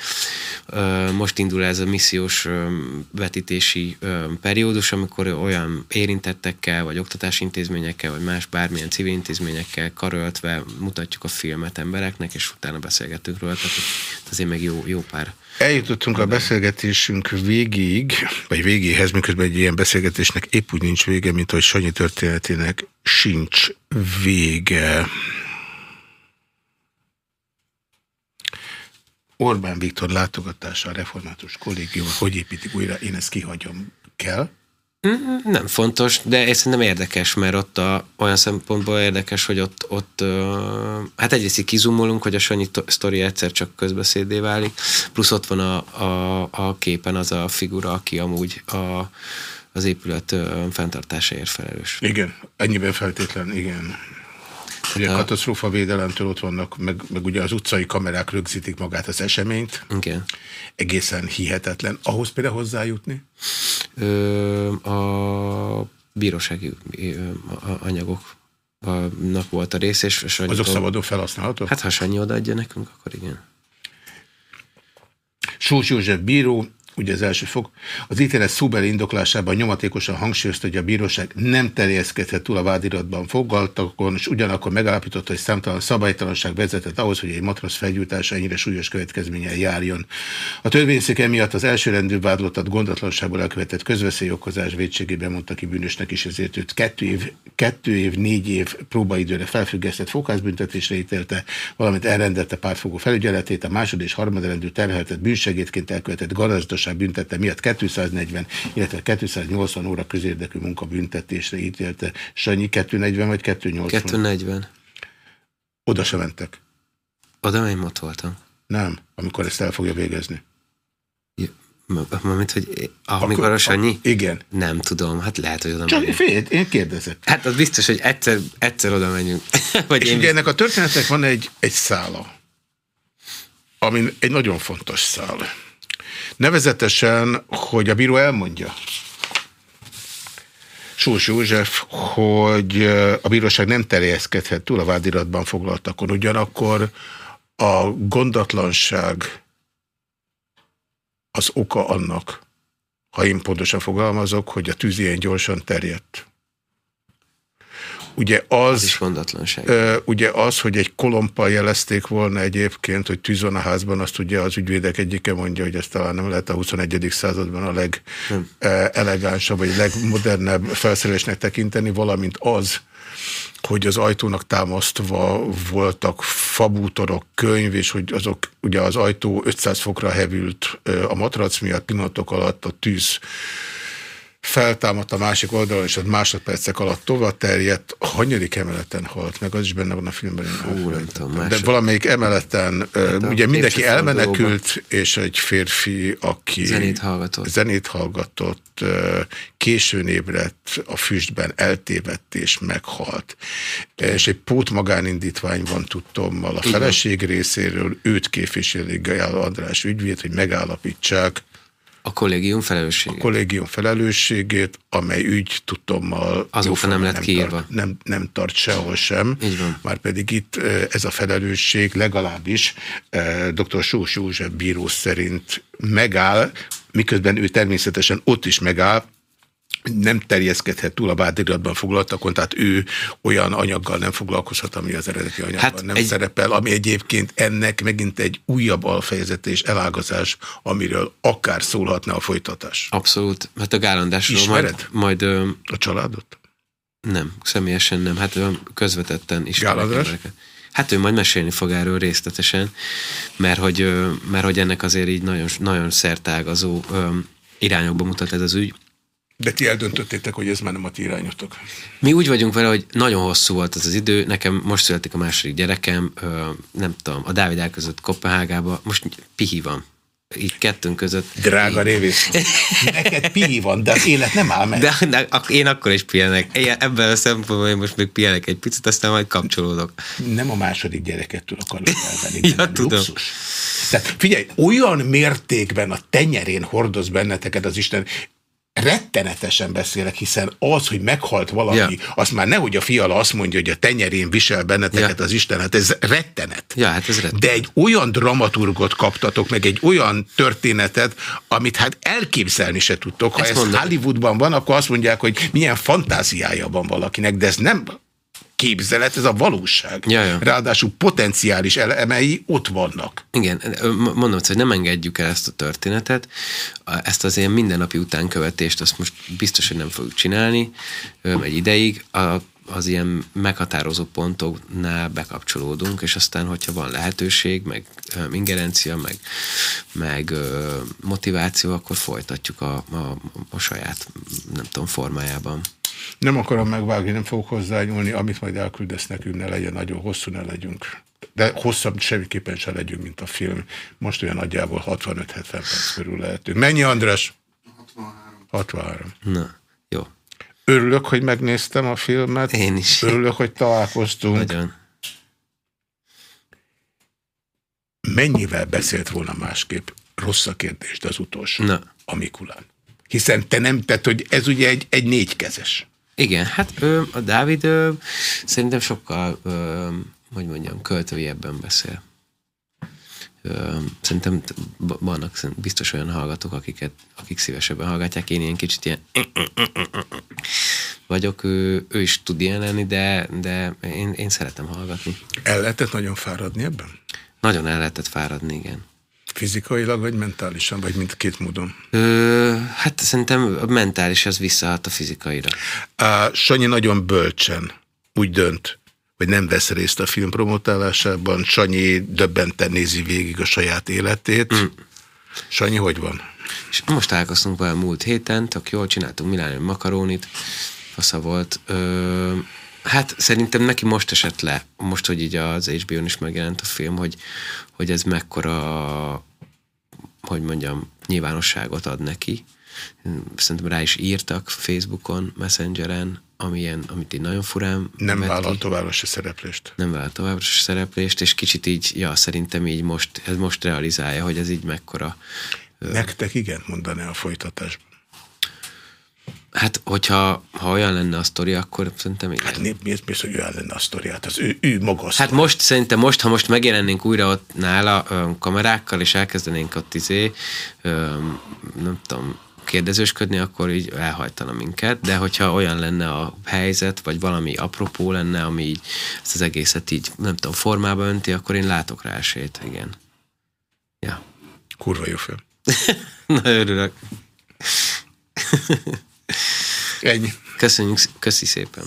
S2: ö, most indul ez a missziós ö, vetítési ö, periódus, amikor olyan érintettekkel, vagy oktatási intézményekkel, vagy más bármilyen civil intézményekkel karöltve mutatjuk a filmet embereknek, és utána beszélgetünk róla, tehát azért meg jó, jó pár
S1: Eljutottunk a beszélgetésünk végig, vagy végéhez, miközben egy ilyen beszélgetésnek épp úgy nincs vége, mint hogy Sanyi történetének sincs vége. Orbán Viktor látogatása a református kollégium, hogy építik újra, én ezt kihagyom, kell?
S2: Nem fontos, de szerintem érdekes, mert ott a, olyan szempontból érdekes, hogy ott, ott hát egyrészt kizumolunk, hogy a Sanyi sztori egyszer csak közbeszédé válik, plusz ott van a, a, a képen az a figura, aki amúgy a, az épület fenntartásáért felelős.
S1: Igen, ennyiben feltétlen, igen. Ugye a katasztrófa védelemtől ott vannak, meg, meg ugye az utcai kamerák rögzítik magát az eseményt.
S2: Igen.
S1: Egészen hihetetlen. Ahhoz például hozzájutni?
S2: Ö, a bírósági anyagoknak volt a rész, és, és
S1: Azok szabadon felhasználhatók?
S2: Hát ha Sanyi odaadja nekünk, akkor igen.
S1: Sós József bíró ugye az első fok, az ítélet szóbeli indoklásában nyomatékosan hangsúlyozta, hogy a bíróság nem terjeszkedhet túl a vádiratban foglaltakon, és ugyanakkor megállapította, hogy számtalan szabálytalanság vezetett ahhoz, hogy egy matrasz felgyújtása ennyire súlyos következménye járjon. A törvényszék emiatt az elsőrendű vádlottat gondatlanságból elkövetett közveszélyokozás védségében mondta ki bűnösnek is, ezért őt kettő év, kettő év, négy év próbaidőre felfüggesztett fokházbüntetésre ítélte, valamint elrendelte pártfogó felügyeletét, a másod és harmadrendű terheltet bűnsegétként elkövetett gazdaság bíróság büntette miatt 240, illetve 280 óra közérdekű munka büntetésre ítélte. Sanyi 240 vagy 280?
S2: 240.
S1: Oda se mentek.
S2: Oda én ott voltam.
S1: Nem, amikor ezt el fogja végezni.
S2: Mármint, hogy amikor a Sanyi?
S1: Igen.
S2: Nem tudom, hát lehet, hogy oda
S1: Csak fél, én kérdezek.
S2: Hát az biztos, hogy egyszer, egyszer oda menjünk.
S1: Vagy És én ugye ennek a történetnek van egy, egy szála, ami egy nagyon fontos szál. Nevezetesen, hogy a bíró elmondja, Sós József, hogy a bíróság nem terjeszkedhet túl a vádiratban foglaltakon. Ugyanakkor a gondatlanság az oka annak, ha én pontosan fogalmazok, hogy a tűz ilyen gyorsan terjedt. Ugye az, az
S2: is mondatlanság.
S1: Ugye az, hogy egy kolompal jelezték volna egyébként, hogy tűz van a házban, azt ugye az ügyvédek egyike mondja, hogy ez talán nem lehet a 21. században a legelegánsabb, vagy legmodernebb felszerelésnek tekinteni, valamint az, hogy az ajtónak támasztva voltak fabútorok, könyv, és hogy azok, ugye az ajtó 500 fokra hevült a matrac miatt pillanatok alatt a tűz feltámadt a másik oldalon, és az másodpercek alatt tovább terjedt, a hanyadik emeleten halt meg, az is benne van a filmben.
S2: Nem tudom,
S1: De valamelyik emeleten, hát ugye mindenki elmenekült, és egy férfi, aki
S2: zenét hallgatott,
S1: zenét hallgatott későn ébredt a füstben, eltévedt és meghalt. És egy pót magánindítvány van tudtommal a feleség részéről, őt képviseli Gajál András ügyvéd, hogy megállapítsák,
S2: a kollégium felelősségét.
S1: A kollégium felelősségét, amely ügy tudtommal
S2: azóta nem lett kiírva.
S1: Tart, nem, nem tart sehol sem.
S2: Így van.
S1: Már pedig itt ez a felelősség legalábbis dr. Sós József bíró szerint megáll, miközben ő természetesen ott is megáll, nem terjeszkedhet túl a vádiratban foglaltakon, tehát ő olyan anyaggal nem foglalkozhat, ami az eredeti anyagban hát nem egy... szerepel, ami egyébként ennek megint egy újabb alfejezet és elágazás, amiről akár szólhatna a folytatás.
S2: Abszolút. Hát a gálandásról Ismered
S1: majd... majd a családot?
S2: Nem, személyesen nem. Hát közvetetten is.
S1: Gálandás?
S2: Hát ő majd mesélni fog erről részletesen, mert hogy, mert hogy ennek azért így nagyon, nagyon szertágazó irányokba mutat ez az ügy.
S1: De ti eldöntöttétek, hogy ez már nem a ti irányotok.
S2: Mi úgy vagyunk vele, hogy nagyon hosszú volt ez az idő. Nekem most születik a második gyerekem, nem tudom, a Dávid elközött Kopenhágába, most pihi van. Így kettőnk között.
S1: Drága révész. Neked pihi van, de az élet nem áll meg.
S2: De, de én akkor is pihenek. Ebben a szempontból én most még pihenek egy picit, aztán majd kapcsolódok.
S1: Nem a második gyerekettől akarok elvenni.
S2: ja, tudom. Luxus.
S1: Tehát figyelj, olyan mértékben a tenyerén hordoz benneteket az Isten, rettenetesen beszélek, hiszen az, hogy meghalt valaki, ja. azt már nehogy a fiala azt mondja, hogy a tenyerén visel benneteket ja. az Isten, hát ez rettenet.
S2: Ja, hát ez rettenet.
S1: De egy olyan dramaturgot kaptatok, meg egy olyan történetet, amit hát elképzelni se tudtok. Ha Ezt ez. Hollywoodban van, akkor azt mondják, hogy milyen fantáziája van valakinek, de ez nem képzelet, ez a valóság.
S2: Ja, ja.
S1: Ráadásul potenciális elemei ott vannak.
S2: Igen, mondom, hogy nem engedjük el ezt a történetet, ezt az ilyen mindennapi utánkövetést, azt most biztos, hogy nem fogjuk csinálni egy ideig, a, az ilyen meghatározó pontoknál bekapcsolódunk, és aztán, hogyha van lehetőség, meg ingerencia, meg, meg motiváció, akkor folytatjuk a, a, a saját, nem tudom, formájában.
S1: Nem akarom megvágni, nem fogok hozzányúlni, amit majd elküldesz nekünk, ne legyen nagyon hosszú, ne legyünk. De hosszabb semmiképpen se legyünk, mint a film. Most olyan nagyjából 65-70 perc körül lehetünk. Mennyi, András? 63. 63.
S2: Na, jó.
S1: Örülök, hogy megnéztem a filmet.
S2: Én is.
S1: Örülök, hogy találkoztunk.
S2: Nagyon.
S1: Mennyivel beszélt volna másképp? Rossz a kérdés, de az utolsó.
S2: Na.
S1: A Mikulán. Hiszen te nem, tehát hogy ez ugye egy, egy négykezes.
S2: Igen, hát ő, a Dávid ő, szerintem sokkal, ö, hogy mondjam, költőjebben beszél. Ö, szerintem vannak biztos olyan hallgatók, akiket, akik szívesebben hallgatják. Én ilyen kicsit ilyen vagyok, ő, ő is tud ilyen lenni, de, de én, én szeretem hallgatni.
S1: El lehetett nagyon fáradni ebben?
S2: Nagyon el lehetett fáradni, igen.
S1: Fizikailag, vagy mentálisan, vagy mindkét módon?
S2: Ö, hát szerintem a mentális az visszahat a fizikaira.
S1: A Sanyi nagyon bölcsen úgy dönt, hogy nem vesz részt a film promotálásában. Sanyi döbbenten nézi végig a saját életét. Mm. Sanyi, hogy van?
S2: És most találkoztunk vele múlt héten, tök jól csináltunk Milánő makarónit, fasza volt. Ö, hát szerintem neki most esett le, most, hogy így az HBO-n is megjelent a film, hogy, hogy ez mekkora, hogy mondjam, nyilvánosságot ad neki. Szerintem rá is írtak Facebookon, Messengeren, amilyen, amit így nagyon furán
S1: Nem vállal továbbra se szereplést.
S2: Nem vállal továbbra se szereplést, és kicsit így, ja, szerintem így most, ez most realizálja, hogy ez így mekkora.
S1: Nektek igen mondaná a folytatásban.
S2: Hát, hogyha ha olyan lenne a sztori, akkor szerintem igen.
S1: Hát miért, miért, miért hogy olyan lenne a sztori? Hát az ő, ő maga
S2: Hát most szerintem most, ha most megjelennénk újra ott nála kamerákkal, és elkezdenénk ott izé, nem tudom, kérdezősködni, akkor így elhajtana minket, de hogyha olyan lenne a helyzet, vagy valami apropó lenne, ami így ezt az egészet így, nem tudom, formába önti, akkor én látok rá esélyt, igen. Ja.
S1: Kurva jó film.
S2: Na, örülök.
S1: Ennyi.
S2: Köszönjük, köszi szépen.